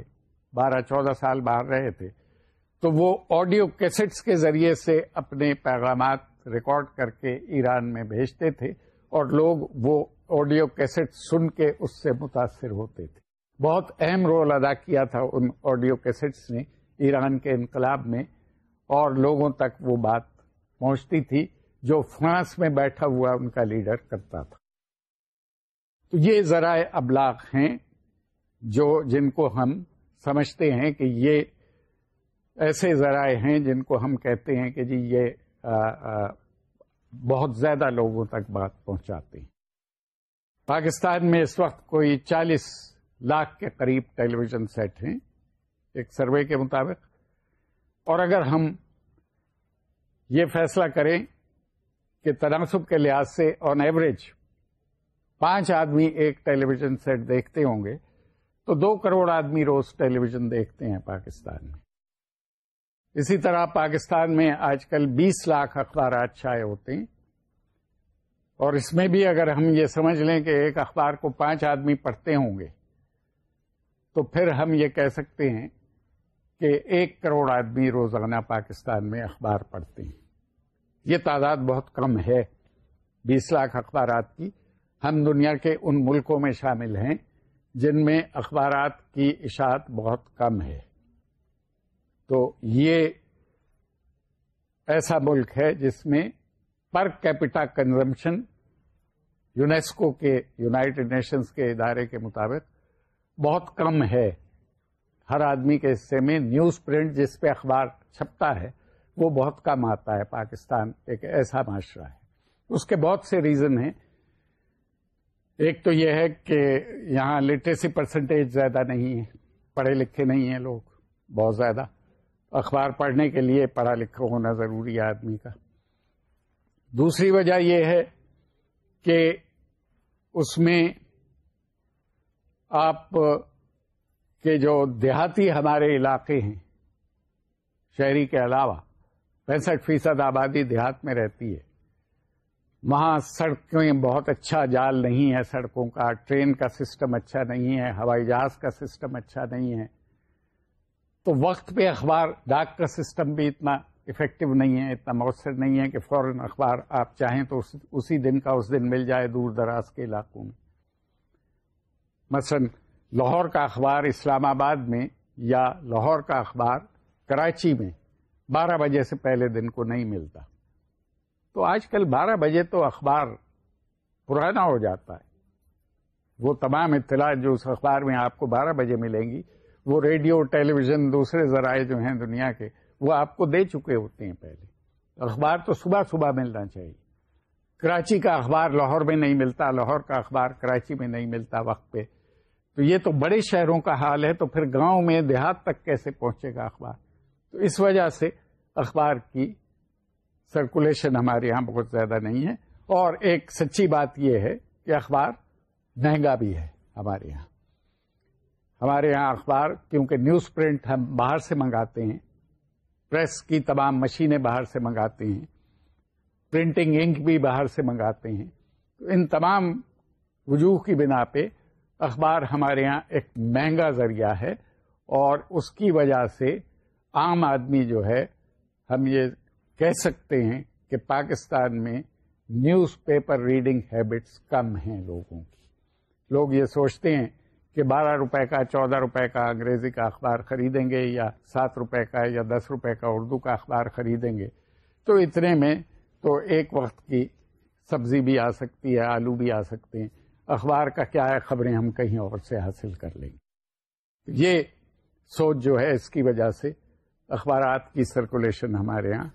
بارہ چودہ سال باہر رہے تھے، تو وہ آڈیو کیسٹس کے ذریعے سے اپنے پیغامات ریکارڈ کر کے ایران میں بھیجتے تھے اور لوگ وہ آڈیو کیسٹ سن کے اس سے متاثر ہوتے تھے۔ بہت اہم رول ادا کیا تھا ان آڈیو کیسٹس نے۔ ایران کے انقلاب میں اور لوگوں تک وہ بات پہنچتی تھی جو فرانس میں بیٹھا ہوا ان کا لیڈر کرتا تھا۔ تو یہ ذرائع ابلاغ ہیں جو جن کو ہم سمجھتے ہیں کہ یہ ایسے ذرائع ہیں جن کو ہم کہتے ہیں کہ جی یہ، آ آ، بہت زیادہ لوگوں تک بات پہنچاتے ہیں۔ پاکستان میں اس وقت کوئی چالیس لاکھ کے قریب ٹیلی ویژن سیٹ ہیں۔ ایک سروے کے مطابق۔ اور اگر ہم یہ فیصلہ کریں کہ تناسب کے لحاظ سے آن ایوریج پانچ آدمی ایک ٹیلی ویژن سیٹ دیکھتے ہوں گے، تو دو کروڑ آدمی روز ٹیلی ویژن دیکھتے ہیں پاکستان میں۔ اسی طرح پاکستان میں آج کل بیس لاکھ اخبارات شائع ہوتے ہیں۔ اور اس میں بھی اگر ہم یہ سمجھ لیں کہ ایک اخبار کو پانچ آدمی پڑھتے ہوں گے، تو پھر ہم یہ کہہ سکتے ہیں کہ ایک کروڑ آدمی روزانہ پاکستان میں اخبار پڑھتے ہیں۔ یہ تعداد بہت کم ہے۔ بیس لاکھ اخبارات کی ہم دنیا کے ان ملکوں میں شامل ہیں جن میں اخبارات کی اشاعت بہت کم ہے۔ تو یہ ایسا ملک ہے جس میں پر کیپٹا کنزمپشن یونیسکو کے یونائٹڈ نیشنز کے ادارے کے مطابق بہت کم ہے۔ ہر آدمی کے حصے میں نیوز پرنٹ جس پہ اخبار چھپتا ہے، وہ بہت کم آتا ہے۔ پاکستان ایک ایسا معاشرہ ہے۔ اس کے بہت سے ریزن ہیں۔ ایک تو یہ ہے کہ یہاں لٹریسی پرسنٹیج زیادہ نہیں ہے۔ پڑھے لکھے نہیں ہیں لوگ، بہت زیادہ۔ اخبار پڑھنے کے لیے پڑھا لکھا ہونا ضروری ہے آدمی کا۔ دوسری وجہ یہ ہے کہ اس میں آپ کہ جو دیہاتی ہمارے علاقے ہیں، شہری کے علاوہ پینسٹھ فیصد آبادی دیہات میں رہتی ہے۔ وہاں سڑکیں بہت اچھا جال نہیں ہے، سڑکوں کا، ٹرین کا سسٹم اچھا نہیں ہے، ہوائی جہاز کا سسٹم اچھا نہیں ہے۔ تو وقت پہ اخبار، ڈاک کا سسٹم بھی اتنا افیکٹو نہیں ہے، اتنا مؤثر نہیں ہے کہ فوراً اخبار آپ چاہیں تو اسی دن کا اس دن مل جائے دور دراز کے علاقوں میں۔ مثلا لاہور کا اخبار اسلام آباد میں یا لاہور کا اخبار کراچی میں بارہ بجے سے پہلے دن کو نہیں ملتا۔ تو آج کل بارہ بجے تو اخبار پرانا ہو جاتا ہے۔ وہ تمام اطلاع جو اس اخبار میں آپ کو بارہ بجے ملیں گی، وہ ریڈیو ٹیلی ویژن دوسرے ذرائع جو ہیں دنیا کے، وہ آپ کو دے چکے ہوتے ہیں پہلے۔ اخبار تو صبح صبح ملنا چاہیے۔ کراچی کا اخبار لاہور میں نہیں ملتا، لاہور کا اخبار کراچی میں نہیں ملتا وقت پہ۔ تو یہ تو بڑے شہروں کا حال ہے تو پھر گاؤں میں دیہات تک کیسے پہنچے گا اخبار؟ تو اس وجہ سے اخبار کی سرکولیشن ہمارے یہاں بہت زیادہ نہیں ہے اور ایک سچی بات یہ ہے کہ اخبار مہنگا بھی ہے ہمارے یہاں۔ ہمارے یہاں اخبار کیونکہ نیوز پرنٹ ہم باہر سے منگاتے ہیں، پریس کی تمام مشینیں باہر سے منگاتے ہیں، پرنٹنگ انک بھی باہر سے منگاتے ہیں۔ تو ان تمام وجوہ کی بنا پہ اخبار ہمارے یہاں ایک مہنگا ذریعہ ہے اور اس کی وجہ سے عام آدمی جو ہے، ہم یہ کہہ سکتے ہیں کہ پاکستان میں نیوز پیپر ریڈنگ ہیبٹس کم ہیں لوگوں کی۔ لوگ یہ سوچتے ہیں کہ بارہ روپے کا، چودہ روپے کا انگریزی کا اخبار خریدیں گے یا سات روپے کا یا دس روپے کا اردو کا اخبار خریدیں گے۔ تو اتنے میں تو ایک وقت کی سبزی بھی آ سکتی ہے، آلو بھی آ سکتے ہیں۔ اخبار کا کیا ہے، خبریں ہم کہیں اور سے حاصل کر لیں گے۔ یہ سوچ جو ہے، اس کی وجہ سے اخبارات کی سرکولیشن ہمارے یہاں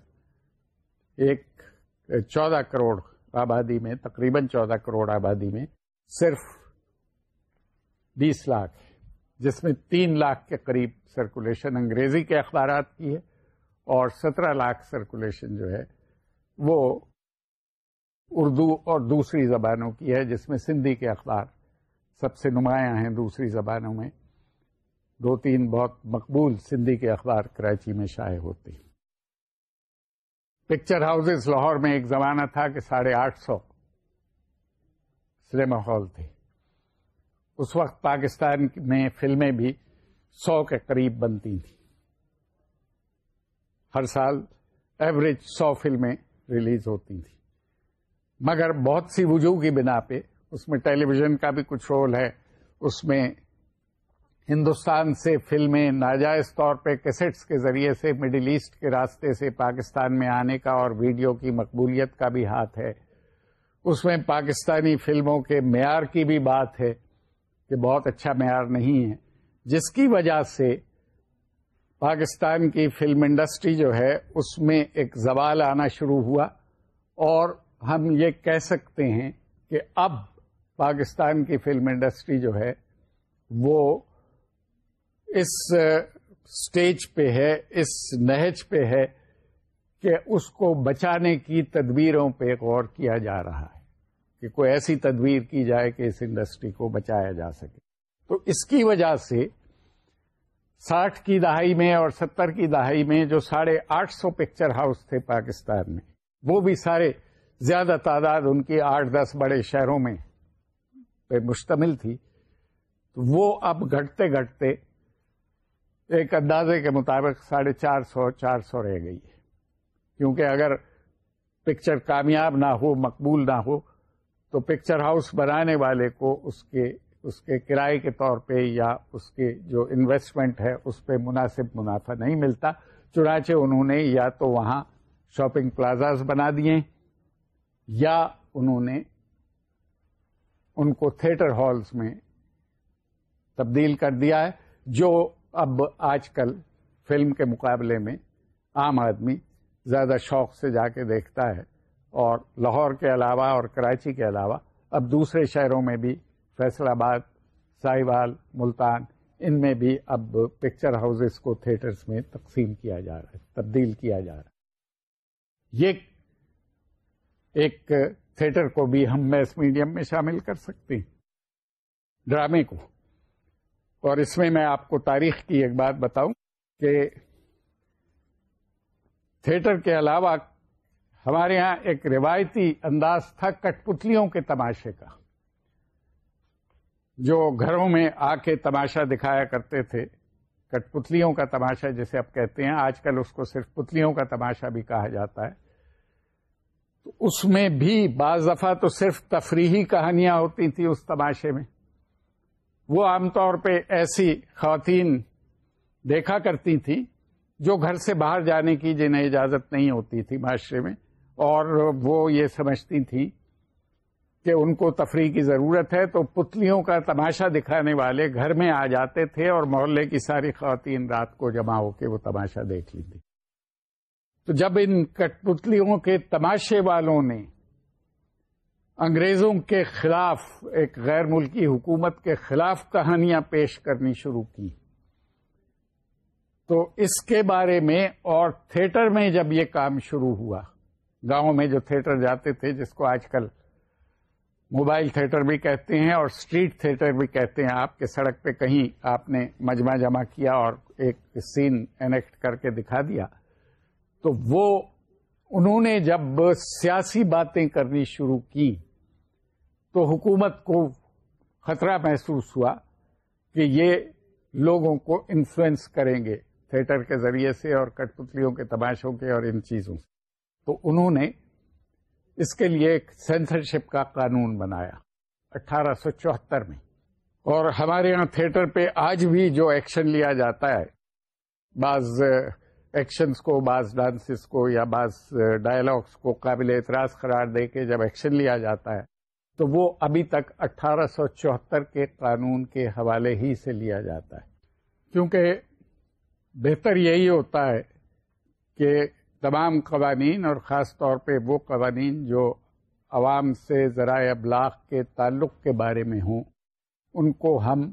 ایک چودہ کروڑ آبادی میں، تقریباً چودہ کروڑ آبادی میں صرف بیس لاکھ جس میں تین لاکھ کے قریب سرکولیشن انگریزی کے اخبارات کی ہے اور سترہ لاکھ سرکولیشن جو ہے وہ اردو اور دوسری زبانوں کی ہے، جس میں سندھی کے اخبار سب سے نمایاں ہیں دوسری زبانوں میں۔ دو تین بہت مقبول سندھی کے اخبار کراچی میں شائع ہوتے ہیں۔ پکچر ہاؤسز لاہور میں ایک زمانہ تھا کہ ساڑھے آٹھ سو سنیما ہال تھے۔ اس وقت پاکستان میں فلمیں بھی سو کے قریب بنتی تھیں۔ ہر سال ایوریج سو فلمیں ریلیز ہوتی تھیں۔ مگر بہت سی وجوہ کی بنا پہ اس میں ٹیلی ویژن کا بھی کچھ رول ہے، اس میں ہندوستان سے فلمیں ناجائز طور پہ کیسٹس کے ذریعے سے مڈل ایسٹ کے راستے سے پاکستان میں آنے کا اور ویڈیو کی مقبولیت کا بھی ہاتھ ہے۔ اس میں پاکستانی فلموں کے معیار کی بھی بات ہے کہ بہت اچھا معیار نہیں ہے، جس کی وجہ سے پاکستان کی فلم انڈسٹری جو ہے، اس میں ایک زوال آنا شروع ہوا اور ہم یہ کہہ سکتے ہیں کہ اب پاکستان کی فلم انڈسٹری جو ہے وہ اس اسٹیج پہ ہے، اس نہج پہ ہے کہ اس کو بچانے کی تدبیروں پہ غور کیا جا رہا ہے کہ کوئی ایسی تدبیر کی جائے کہ اس انڈسٹری کو بچایا جا سکے۔ تو اس کی وجہ سے ساٹھ کی دہائی میں اور ستر کی دہائی میں جو ساڑھے آٹھ سو پکچر ہاؤس تھے پاکستان میں، وہ بھی سارے زیادہ تعداد ان کی آٹھ دس بڑے شہروں میں پہ مشتمل تھی وہ اب گھٹتے گھٹتے ایک اندازے کے مطابق ساڑھے چار سو چار سو رہ گئی ہے۔ کیونکہ اگر پکچر کامیاب نہ ہو، مقبول نہ ہو، تو پکچر ہاؤس بنانے والے کو اس کے اس کے کرائے کے طور پہ یا اس کے جو انویسٹمنٹ ہے، اس پہ مناسب منافع نہیں ملتا۔ چنانچہ انہوں نے یا تو وہاں شاپنگ پلازاز بنا دیے۔ یا انہوں نے ان کو تھیٹر ہالز میں تبدیل کر دیا ہے، جو اب آج کل فلم کے مقابلے میں عام آدمی زیادہ شوق سے جا کے دیکھتا ہے، اور لاہور کے علاوہ اور کراچی کے علاوہ، اب دوسرے شہروں میں بھی فیصل آباد ساہیوال ملتان، ان میں بھی اب پکچر ہاؤسز کو تھیٹرز میں تقسیم کیا جا رہا ہے، تبدیل کیا جا رہا ہے۔ یہ ایک تھیٹر کو بھی ہم میس میڈیم میں شامل کر سکتے ہیں۔ ڈرامے کو۔ اور اس میں میں آپ کو تاریخ کی ایک بات بتاؤں کہ تھیٹر کے علاوہ ہمارے یہاں ایک روایتی انداز تھا کٹ پتلیوں کے تماشے کا، جو گھروں میں آ کے تماشا دکھایا کرتے تھے۔ کٹ پتلیوں کا تماشا جسے آپ کہتے ہیں، آج کل اس کو صرف پتلیوں کا تماشا بھی کہا جاتا ہے۔ اس میں بھی بعض دفعہ تو صرف تفریحی کہانیاں ہوتی تھیں اس تماشے میں۔ وہ عام طور پہ ایسی خواتین دیکھا کرتی تھیں جو گھر سے باہر جانے کی جنہیں اجازت نہیں ہوتی تھی معاشرے میں، اور وہ یہ سمجھتی تھیں کہ ان کو تفریح کی ضرورت ہے۔ تو پتلیوں کا تماشا دکھانے والے گھر میں آ جاتے تھے اور محلے کی ساری خواتین رات کو جمع ہو کے وہ تماشا دیکھ لیتی۔ تو جب ان کٹ پتلیوں کے تماشے والوں نے انگریزوں کے خلاف ایک غیر ملکی حکومت کے خلاف کہانیاں پیش کرنی شروع کی، تو اس کے بارے میں اور تھیٹر میں جب یہ کام شروع ہوا، گاؤں میں جو تھیٹر جاتے تھے، جس کو آج کل موبائل تھیٹر بھی کہتے ہیں اور اسٹریٹ تھیٹر بھی کہتے ہیں، آپ کے سڑک پہ کہیں آپ نے مجمع جمع کیا اور ایک سین انیکٹ کر کے دکھا دیا تو وہ انہوں نے جب سیاسی باتیں کرنی شروع کی تو حکومت کو خطرہ محسوس ہوا کہ یہ لوگوں کو انفلوئنس کریں گے تھیٹر کے ذریعے سے اور کٹ پتلیوں کے تماشوں کے اور ان چیزوں سے۔ تو انہوں نے اس کے لیے ایک سینسرشپ کا قانون بنایا اٹھارہ سو چوہتر میں۔ اور ہمارے یہاں تھیٹر پہ آج بھی جو ایکشن لیا جاتا ہے، بعض ایکشنز کو، بعض ڈانسز کو یا بعض ڈائلاگس کو قابل اعتراض قرار دے کے جب ایکشن لیا جاتا ہے، تو وہ ابھی تک اٹھارہ سو چوہتر کے قانون کے حوالے ہی سے لیا جاتا ہے۔ کیونکہ بہتر یہی ہوتا ہے کہ تمام قوانین اور خاص طور پہ وہ قوانین جو عوام سے ذرائع ابلاغ کے تعلق کے بارے میں ہوں، ان کو ہم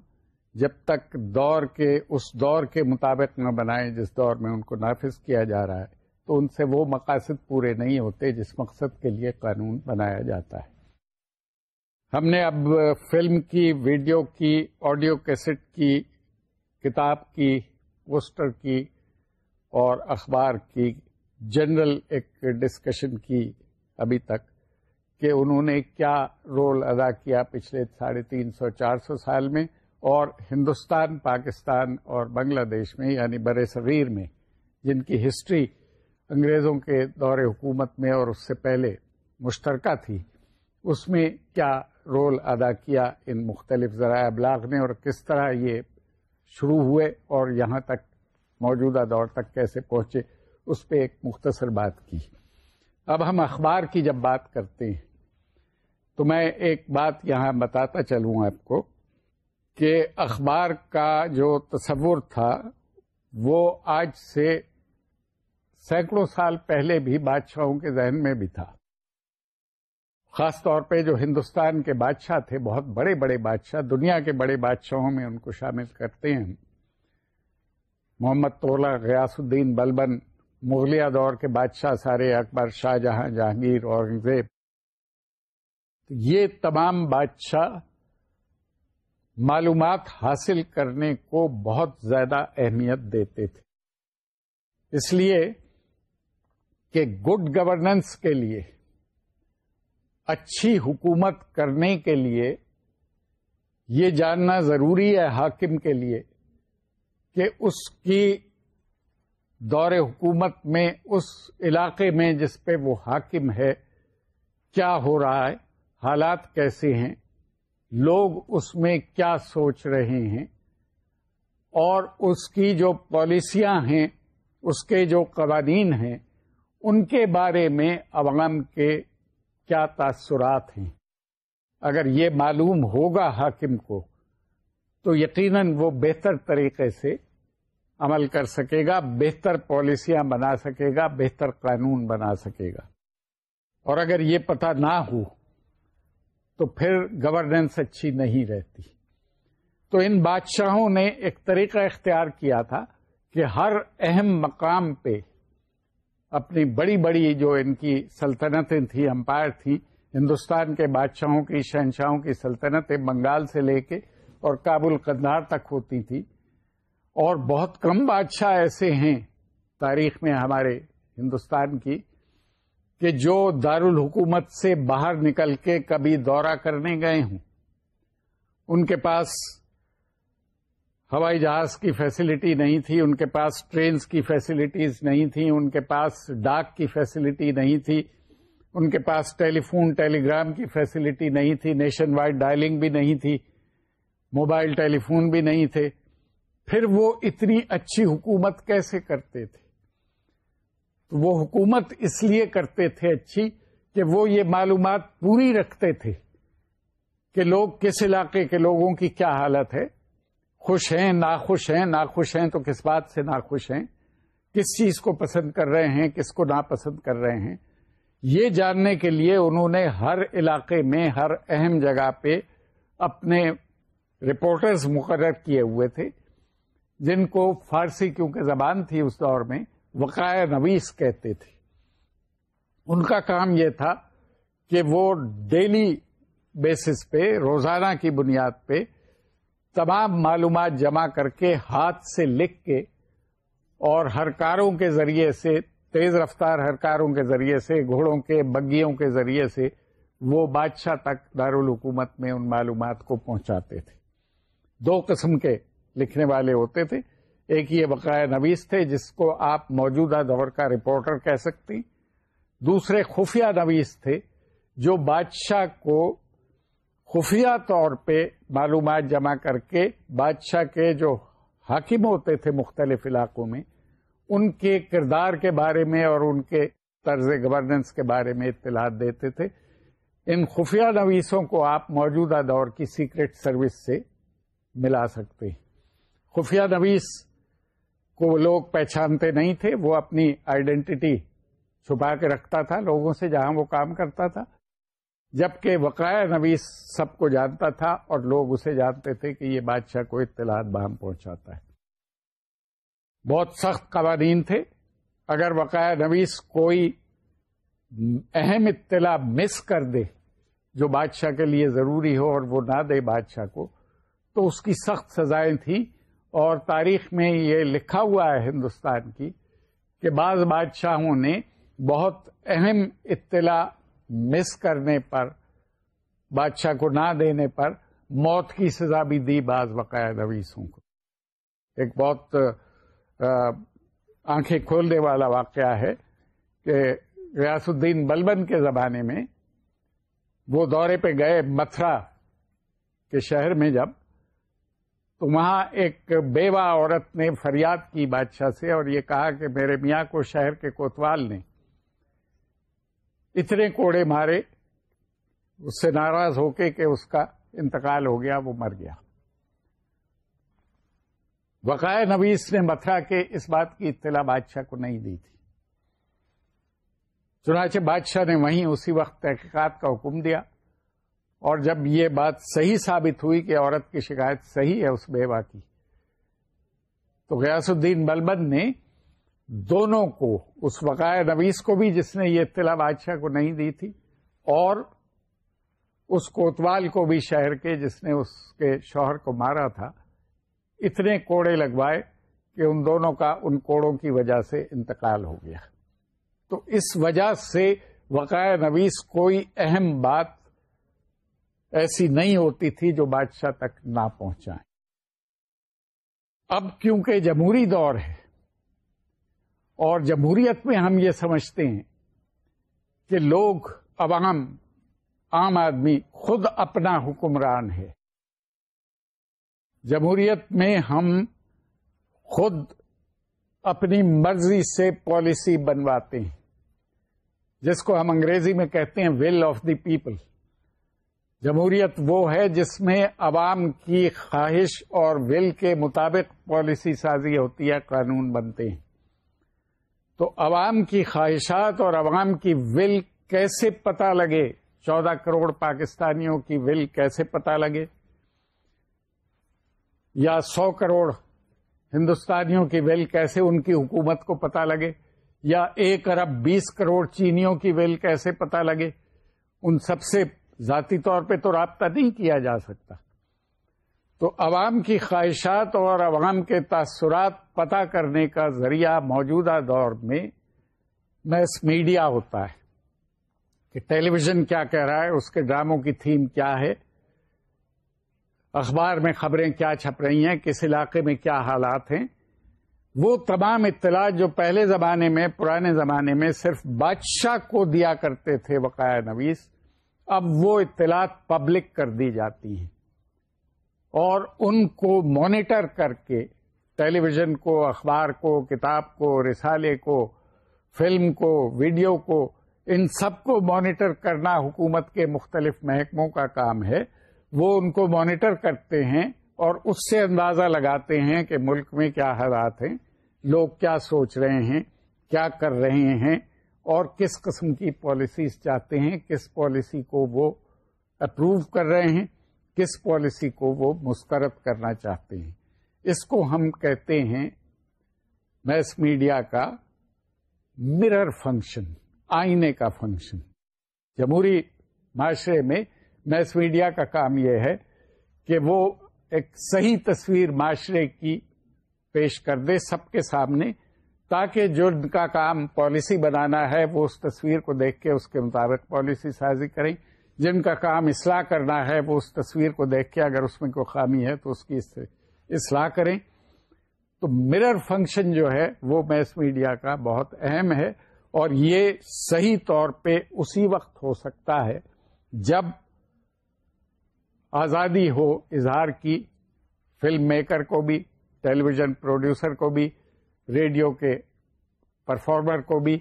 جب تک دور کے، اس دور کے مطابق نہ بنائیں جس دور میں ان کو نافذ کیا جا رہا ہے، تو ان سے وہ مقاصد پورے نہیں ہوتے جس مقصد کے لیے قانون بنایا جاتا ہے۔ ہم نے اب فلم کی، ویڈیو کی، آڈیو کیسٹ کی، کتاب کی، پوسٹر کی اور اخبار کی، جنرل ایک ڈسکشن کی ابھی تک کہ انہوں نے کیا رول ادا کیا پچھلے ساڑھے تین سو چار سو سال میں۔ اور ہندوستان، پاکستان اور بنگلہ دیش میں یعنی بر صغیر میں، جن کی ہسٹری انگریزوں کے دور حکومت میں اور اس سے پہلے مشترکہ تھی، اس میں کیا رول ادا کیا ان مختلف ذرائع ابلاغ نے اور کس طرح یہ شروع ہوئے اور یہاں تک موجودہ دور تک کیسے پہنچے، اس پہ ایک مختصر بات کی۔ اب ہم اخبار کی جب بات کرتے ہیں، تو میں ایک بات یہاں بتاتا چلوں آپ کو۔ کہ اخبار کا جو تصور تھا، وہ آج سے سینکڑوں سال پہلے بھی بادشاہوں کے ذہن میں بھی تھا۔ خاص طور پہ جو ہندوستان کے بادشاہ تھے، بہت بڑے بڑے بادشاہ، دنیا کے بڑے بادشاہوں میں ان کو شامل کرتے ہیں۔ محمد تولا غیاس الدین بلبن، مغلیہ دور کے بادشاہ سارے اکبر، شاہ جہاں، جہانگیر، اورنگزیب۔ یہ تمام بادشاہ معلومات حاصل کرنے کو بہت زیادہ اہمیت دیتے تھے۔ اس لیے کہ گڈ گورننس کے لیے، اچھی حکومت کرنے کے لیے یہ جاننا ضروری ہے حاکم کے لیے کہ اس کی دور حکومت میں، اس علاقے میں جس پہ وہ حاکم ہے، کیا ہو رہا ہے، حالات کیسے ہیں۔ لوگ اس میں کیا سوچ رہے ہیں اور اس کی جو پالیسیاں ہیں، اس کے جو قوانین ہیں، ان کے بارے میں عوام کے کیا تاثرات ہیں؟ اگر یہ معلوم ہوگا حاکم کو، تو یقیناً وہ بہتر طریقے سے عمل کر سکے گا، بہتر پالیسیاں بنا سکے گا، بہتر قانون بنا سکے گا۔ اور اگر یہ پتہ نہ ہو تو پھر گورننس اچھی نہیں رہتی۔ تو ان بادشاہوں نے ایک طریقہ اختیار کیا تھا کہ ہر اہم مقام پہ اپنی بڑی بڑی جو ان کی سلطنتیں تھیں، امپائر تھیں، ہندوستان کے بادشاہوں کی، شہنشاہوں کی سلطنتیں بنگال سے لے کے اور کابل قندار تک ہوتی تھیں۔ اور بہت کم بادشاہ ایسے ہیں تاریخ میں ہمارے ہندوستان کی کہ جو دارالحکومت سے باہر نکل کے کبھی دورہ کرنے گئے ہوں، ان کے پاس ہوائی جہاز کی فیسلٹی نہیں تھی، ان کے پاس ٹرینز کی فیسلٹیز نہیں تھیں، ان کے پاس ڈاک کی فیسلٹی نہیں تھی، ان کے پاس ٹیلی فون ٹیلی گرام کی فیسلٹی نہیں تھی، نیشن وائڈ ڈائلنگ بھی نہیں تھی، موبائل ٹیلی فون بھی نہیں تھے۔ پھر وہ اتنی اچھی حکومت کیسے کرتے تھے؟ تو وہ حکومت اس لیے کرتے تھے اچھی کہ وہ یہ معلومات پوری رکھتے تھے کہ لوگ کس علاقے کے لوگوں کی کیا حالت ہے۔ خوش ہیں، ناخوش ہیں ناخوش ہیں تو کس بات سے ناخوش ہیں؟ کس چیز کو پسند کر رہے ہیں، کس کو ناپسند کر رہے ہیں؟ یہ جاننے کے لیے انہوں نے ہر علاقے میں ہر اہم جگہ پہ اپنے رپورٹرز مقرر کیے ہوئے تھے، جن کو فارسی کیونکہ زبان تھی اس دور میں وقاع نویس کہتے تھے۔ ان کا کام یہ تھا کہ وہ ڈیلی بیسس پہ، روزانہ کی بنیاد پہ تمام معلومات جمع کر کے ہاتھ سے لکھ کے اور ہر کاروں کے ذریعے سے، تیز رفتار ہر کاروں کے ذریعے سے، گھوڑوں کے بگیوں کے ذریعے سے وہ بادشاہ تک دارالحکومت میں ان معلومات کو پہنچاتے تھے۔ دو قسم کے لکھنے والے ہوتے تھے۔ ایک یہ بقایا نویس تھے جس کو آپ موجودہ دور کا رپورٹر کہہ سکتی۔ دوسرے خفیہ نویس تھے جو بادشاہ کو خفیہ طور پہ معلومات جمع کر کے بادشاہ کے جو حاکم ہوتے تھے مختلف علاقوں میں، ان کے کردار کے بارے میں اور ان کے طرز گورننس کے بارے میں اطلاعات دیتے تھے۔ ان خفیہ نویسوں کو آپ موجودہ دور کی سیکرٹ سروس سے ملا سکتے۔ خفیہ نویس کو لوگ پہچانتے نہیں تھے، وہ اپنی آئیڈینٹی چھپا کے رکھتا تھا لوگوں سے جہاں وہ کام کرتا تھا۔ جبکہ وقایا نویس سب کو جانتا تھا اور لوگ اسے جانتے تھے کہ یہ بادشاہ کو اطلاعات باہم پہنچاتا ہے۔ بہت سخت قوانین تھے۔ اگر وقایا نویس کوئی اہم اطلاع مس کر دے جو بادشاہ کے لیے ضروری ہو اور وہ نہ دے بادشاہ کو، تو اس کی سخت سزائیں تھیں۔ اور تاریخ میں یہ لکھا ہوا ہے ہندوستان کی کہ بعض بادشاہوں نے بہت اہم اطلاع مس کرنے پر، بادشاہ کو نہ دینے پر موت کی سزا بھی دی بعض بقایا نویسوں کو۔ ایک بہت آنکھیں کھولنے والا واقعہ ہے کہ ریاس الدین بلبن کے زمانے میں وہ دورے پہ گئے متھرا کے شہر میں جب تو وہاں ایک بیوہ عورت نے فریاد کی بادشاہ سے اور یہ کہا کہ میرے میاں کو شہر کے کوتوال نے اتنے کوڑے مارے، اس سے ناراض ہو کے کہ اس کا انتقال ہو گیا، وہ مر گیا۔ وقائے نویس نے متھرا کے اس بات کی اطلاع بادشاہ کو نہیں دی تھی۔ چنانچہ بادشاہ نے وہیں اسی وقت تحقیقات کا حکم دیا۔ اور جب یہ بات صحیح ثابت ہوئی کہ عورت کی شکایت صحیح ہے، اس بیوہ کی۔ تو غیاس الدین بلبن نے دونوں کو، اس وقائے نویس کو بھی جس نے یہ اطلاع بادشاہ کو نہیں دی تھی، اور اس کوتوال کو بھی شہر کے جس نے اس کے شوہر کو مارا تھا، اتنے کوڑے لگوائے کہ ان دونوں کا ان کوڑوں کی وجہ سے انتقال ہو گیا۔ تو اس وجہ سے وقائع نویس کوئی اہم بات ایسی نہیں ہوتی تھی جو بادشاہ تک نہ پہنچائے۔ اب کیونکہ جمہوری دور ہے اور جمہوریت میں ہم یہ سمجھتے ہیں کہ لوگ عوام، عام آدمی خود اپنا حکمران ہے۔ جمہوریت میں ہم خود اپنی مرضی سے پالیسی بنواتے ہیں، جس کو ہم انگریزی میں کہتے ہیں ول آف دی پیپل جمہوریت وہ ہے جس میں عوام کی خواہش اور ول کے مطابق پالیسی سازی ہوتی ہے، قانون بنتے ہیں۔ تو عوام کی خواہشات اور عوام کی ول کیسے پتہ لگے؟ چودہ کروڑ پاکستانیوں کی ول کیسے پتہ لگے؟ یا سو کروڑ ہندوستانیوں کی ویل کیسے ان کی حکومت کو پتا لگے؟ یا ایک ارب بیس کروڑ چینیوں کی ویل کیسے پتا لگے؟ ان سب سے ذاتی طور پہ تو رابطہ نہیں کیا جا سکتا۔ تو عوام کی خواہشات اور عوام کے تاثرات پتہ کرنے کا ذریعہ موجودہ دور میں میس میڈیا ہوتا ہے کہ ٹیلی ویژن کیا کہہ رہا ہے، اس کے ڈراموں کی تھیم کیا ہے، اخبار میں خبریں کیا چھپ رہی ہیں، کس علاقے میں کیا حالات ہیں۔ وہ تمام اطلاعات جو پہلے زمانے میں، پرانے زمانے میں صرف بادشاہ کو دیا کرتے تھے وقایا نویس اب وہ اطلاعات پبلک کر دی جاتی ہیں اور ان کو مانیٹر کر کے ٹیلی ویژن کو، اخبار کو، کتاب کو، رسالے کو، فلم کو، ویڈیو کو، ان سب کو مانیٹر کرنا حکومت کے مختلف محکموں کا کام ہے۔ وہ ان کو مانیٹر کرتے ہیں اور اس سے اندازہ لگاتے ہیں کہ ملک میں کیا حالات ہیں، لوگ کیا سوچ رہے ہیں، کیا کر رہے ہیں۔ اور کس قسم کی پالیسیز چاہتے ہیں، کس پالیسی کو وہ اپروو کر رہے ہیں، کس پالیسی کو وہ مسترد کرنا چاہتے ہیں۔ اس کو ہم کہتے ہیں میس میڈیا کا مرر فنکشن آئینے کا فنکشن جمہوری معاشرے میں میس میڈیا کا کام یہ ہے کہ وہ ایک صحیح تصویر معاشرے کی پیش کر دے، سب کے سامنے تاکہ جو ان کا کام پالیسی بنانا ہے، وہ اس تصویر کو دیکھ کے اس کے مطابق پالیسی سازی کریں۔ جن کا کام اصلاح کرنا ہے، وہ اس تصویر کو دیکھ کے اگر اس میں کوئی خامی ہے تو اس کی اصلاح کریں۔ تو مرر فنکشن جو ہے، وہ میس میڈیا کا بہت اہم ہے اور یہ صحیح طور پہ اسی وقت ہو سکتا ہے جب آزادی ہو، اظہار کی فلم میکر کو بھی ٹیلی ویژن پروڈیوسر کو بھی ریڈیو کے پرفارمر کو بھی،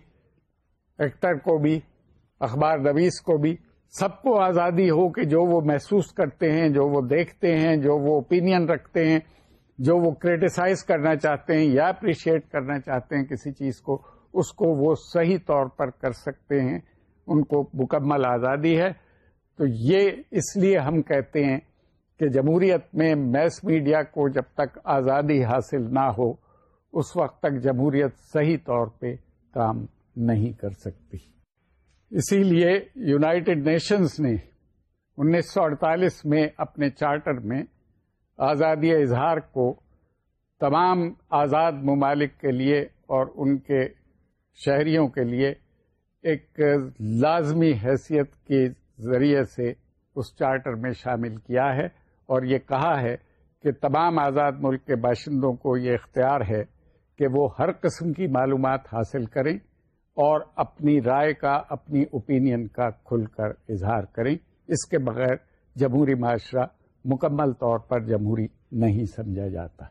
ایکٹر کو بھی، اخبار نویس کو بھی، سب کو آزادی ہو کہ جو وہ محسوس کرتے ہیں، جو وہ دیکھتے ہیں، جو وہ اوپینین رکھتے ہیں، جو وہ کریٹیسائز کرنا چاہتے ہیں یا اپریشیٹ کرنا چاہتے ہیں کسی چیز کو، اس کو وہ صحیح طور پر کر سکتے ہیں۔ ان کو مکمل آزادی ہے۔ تو یہ اس لیے ہم کہتے ہیں کہ جمہوریت میں میس میڈیا کو جب تک آزادی حاصل نہ ہو اس وقت تک جمہوریت صحیح طور پہ کام نہیں کر سکتی۔ اسی لیے یونائٹڈ نیشنز نے انیس سو اڑتالیس میں اپنے چارٹر میں آزادی اظہار کو تمام آزاد ممالک کے لیے اور ان کے شہریوں کے لیے ایک لازمی حیثیت کے ذریعے سے اس چارٹر میں شامل کیا ہے اور یہ کہا ہے کہ تمام آزاد ملک کے باشندوں کو یہ اختیار ہے کہ وہ ہر قسم کی معلومات حاصل کریں اور اپنی رائے کا، اپنی اوپینین کا کھل کر اظہار کریں۔ اس کے بغیر جمہوری معاشرہ مکمل طور پر جمہوری نہیں سمجھا جاتا۔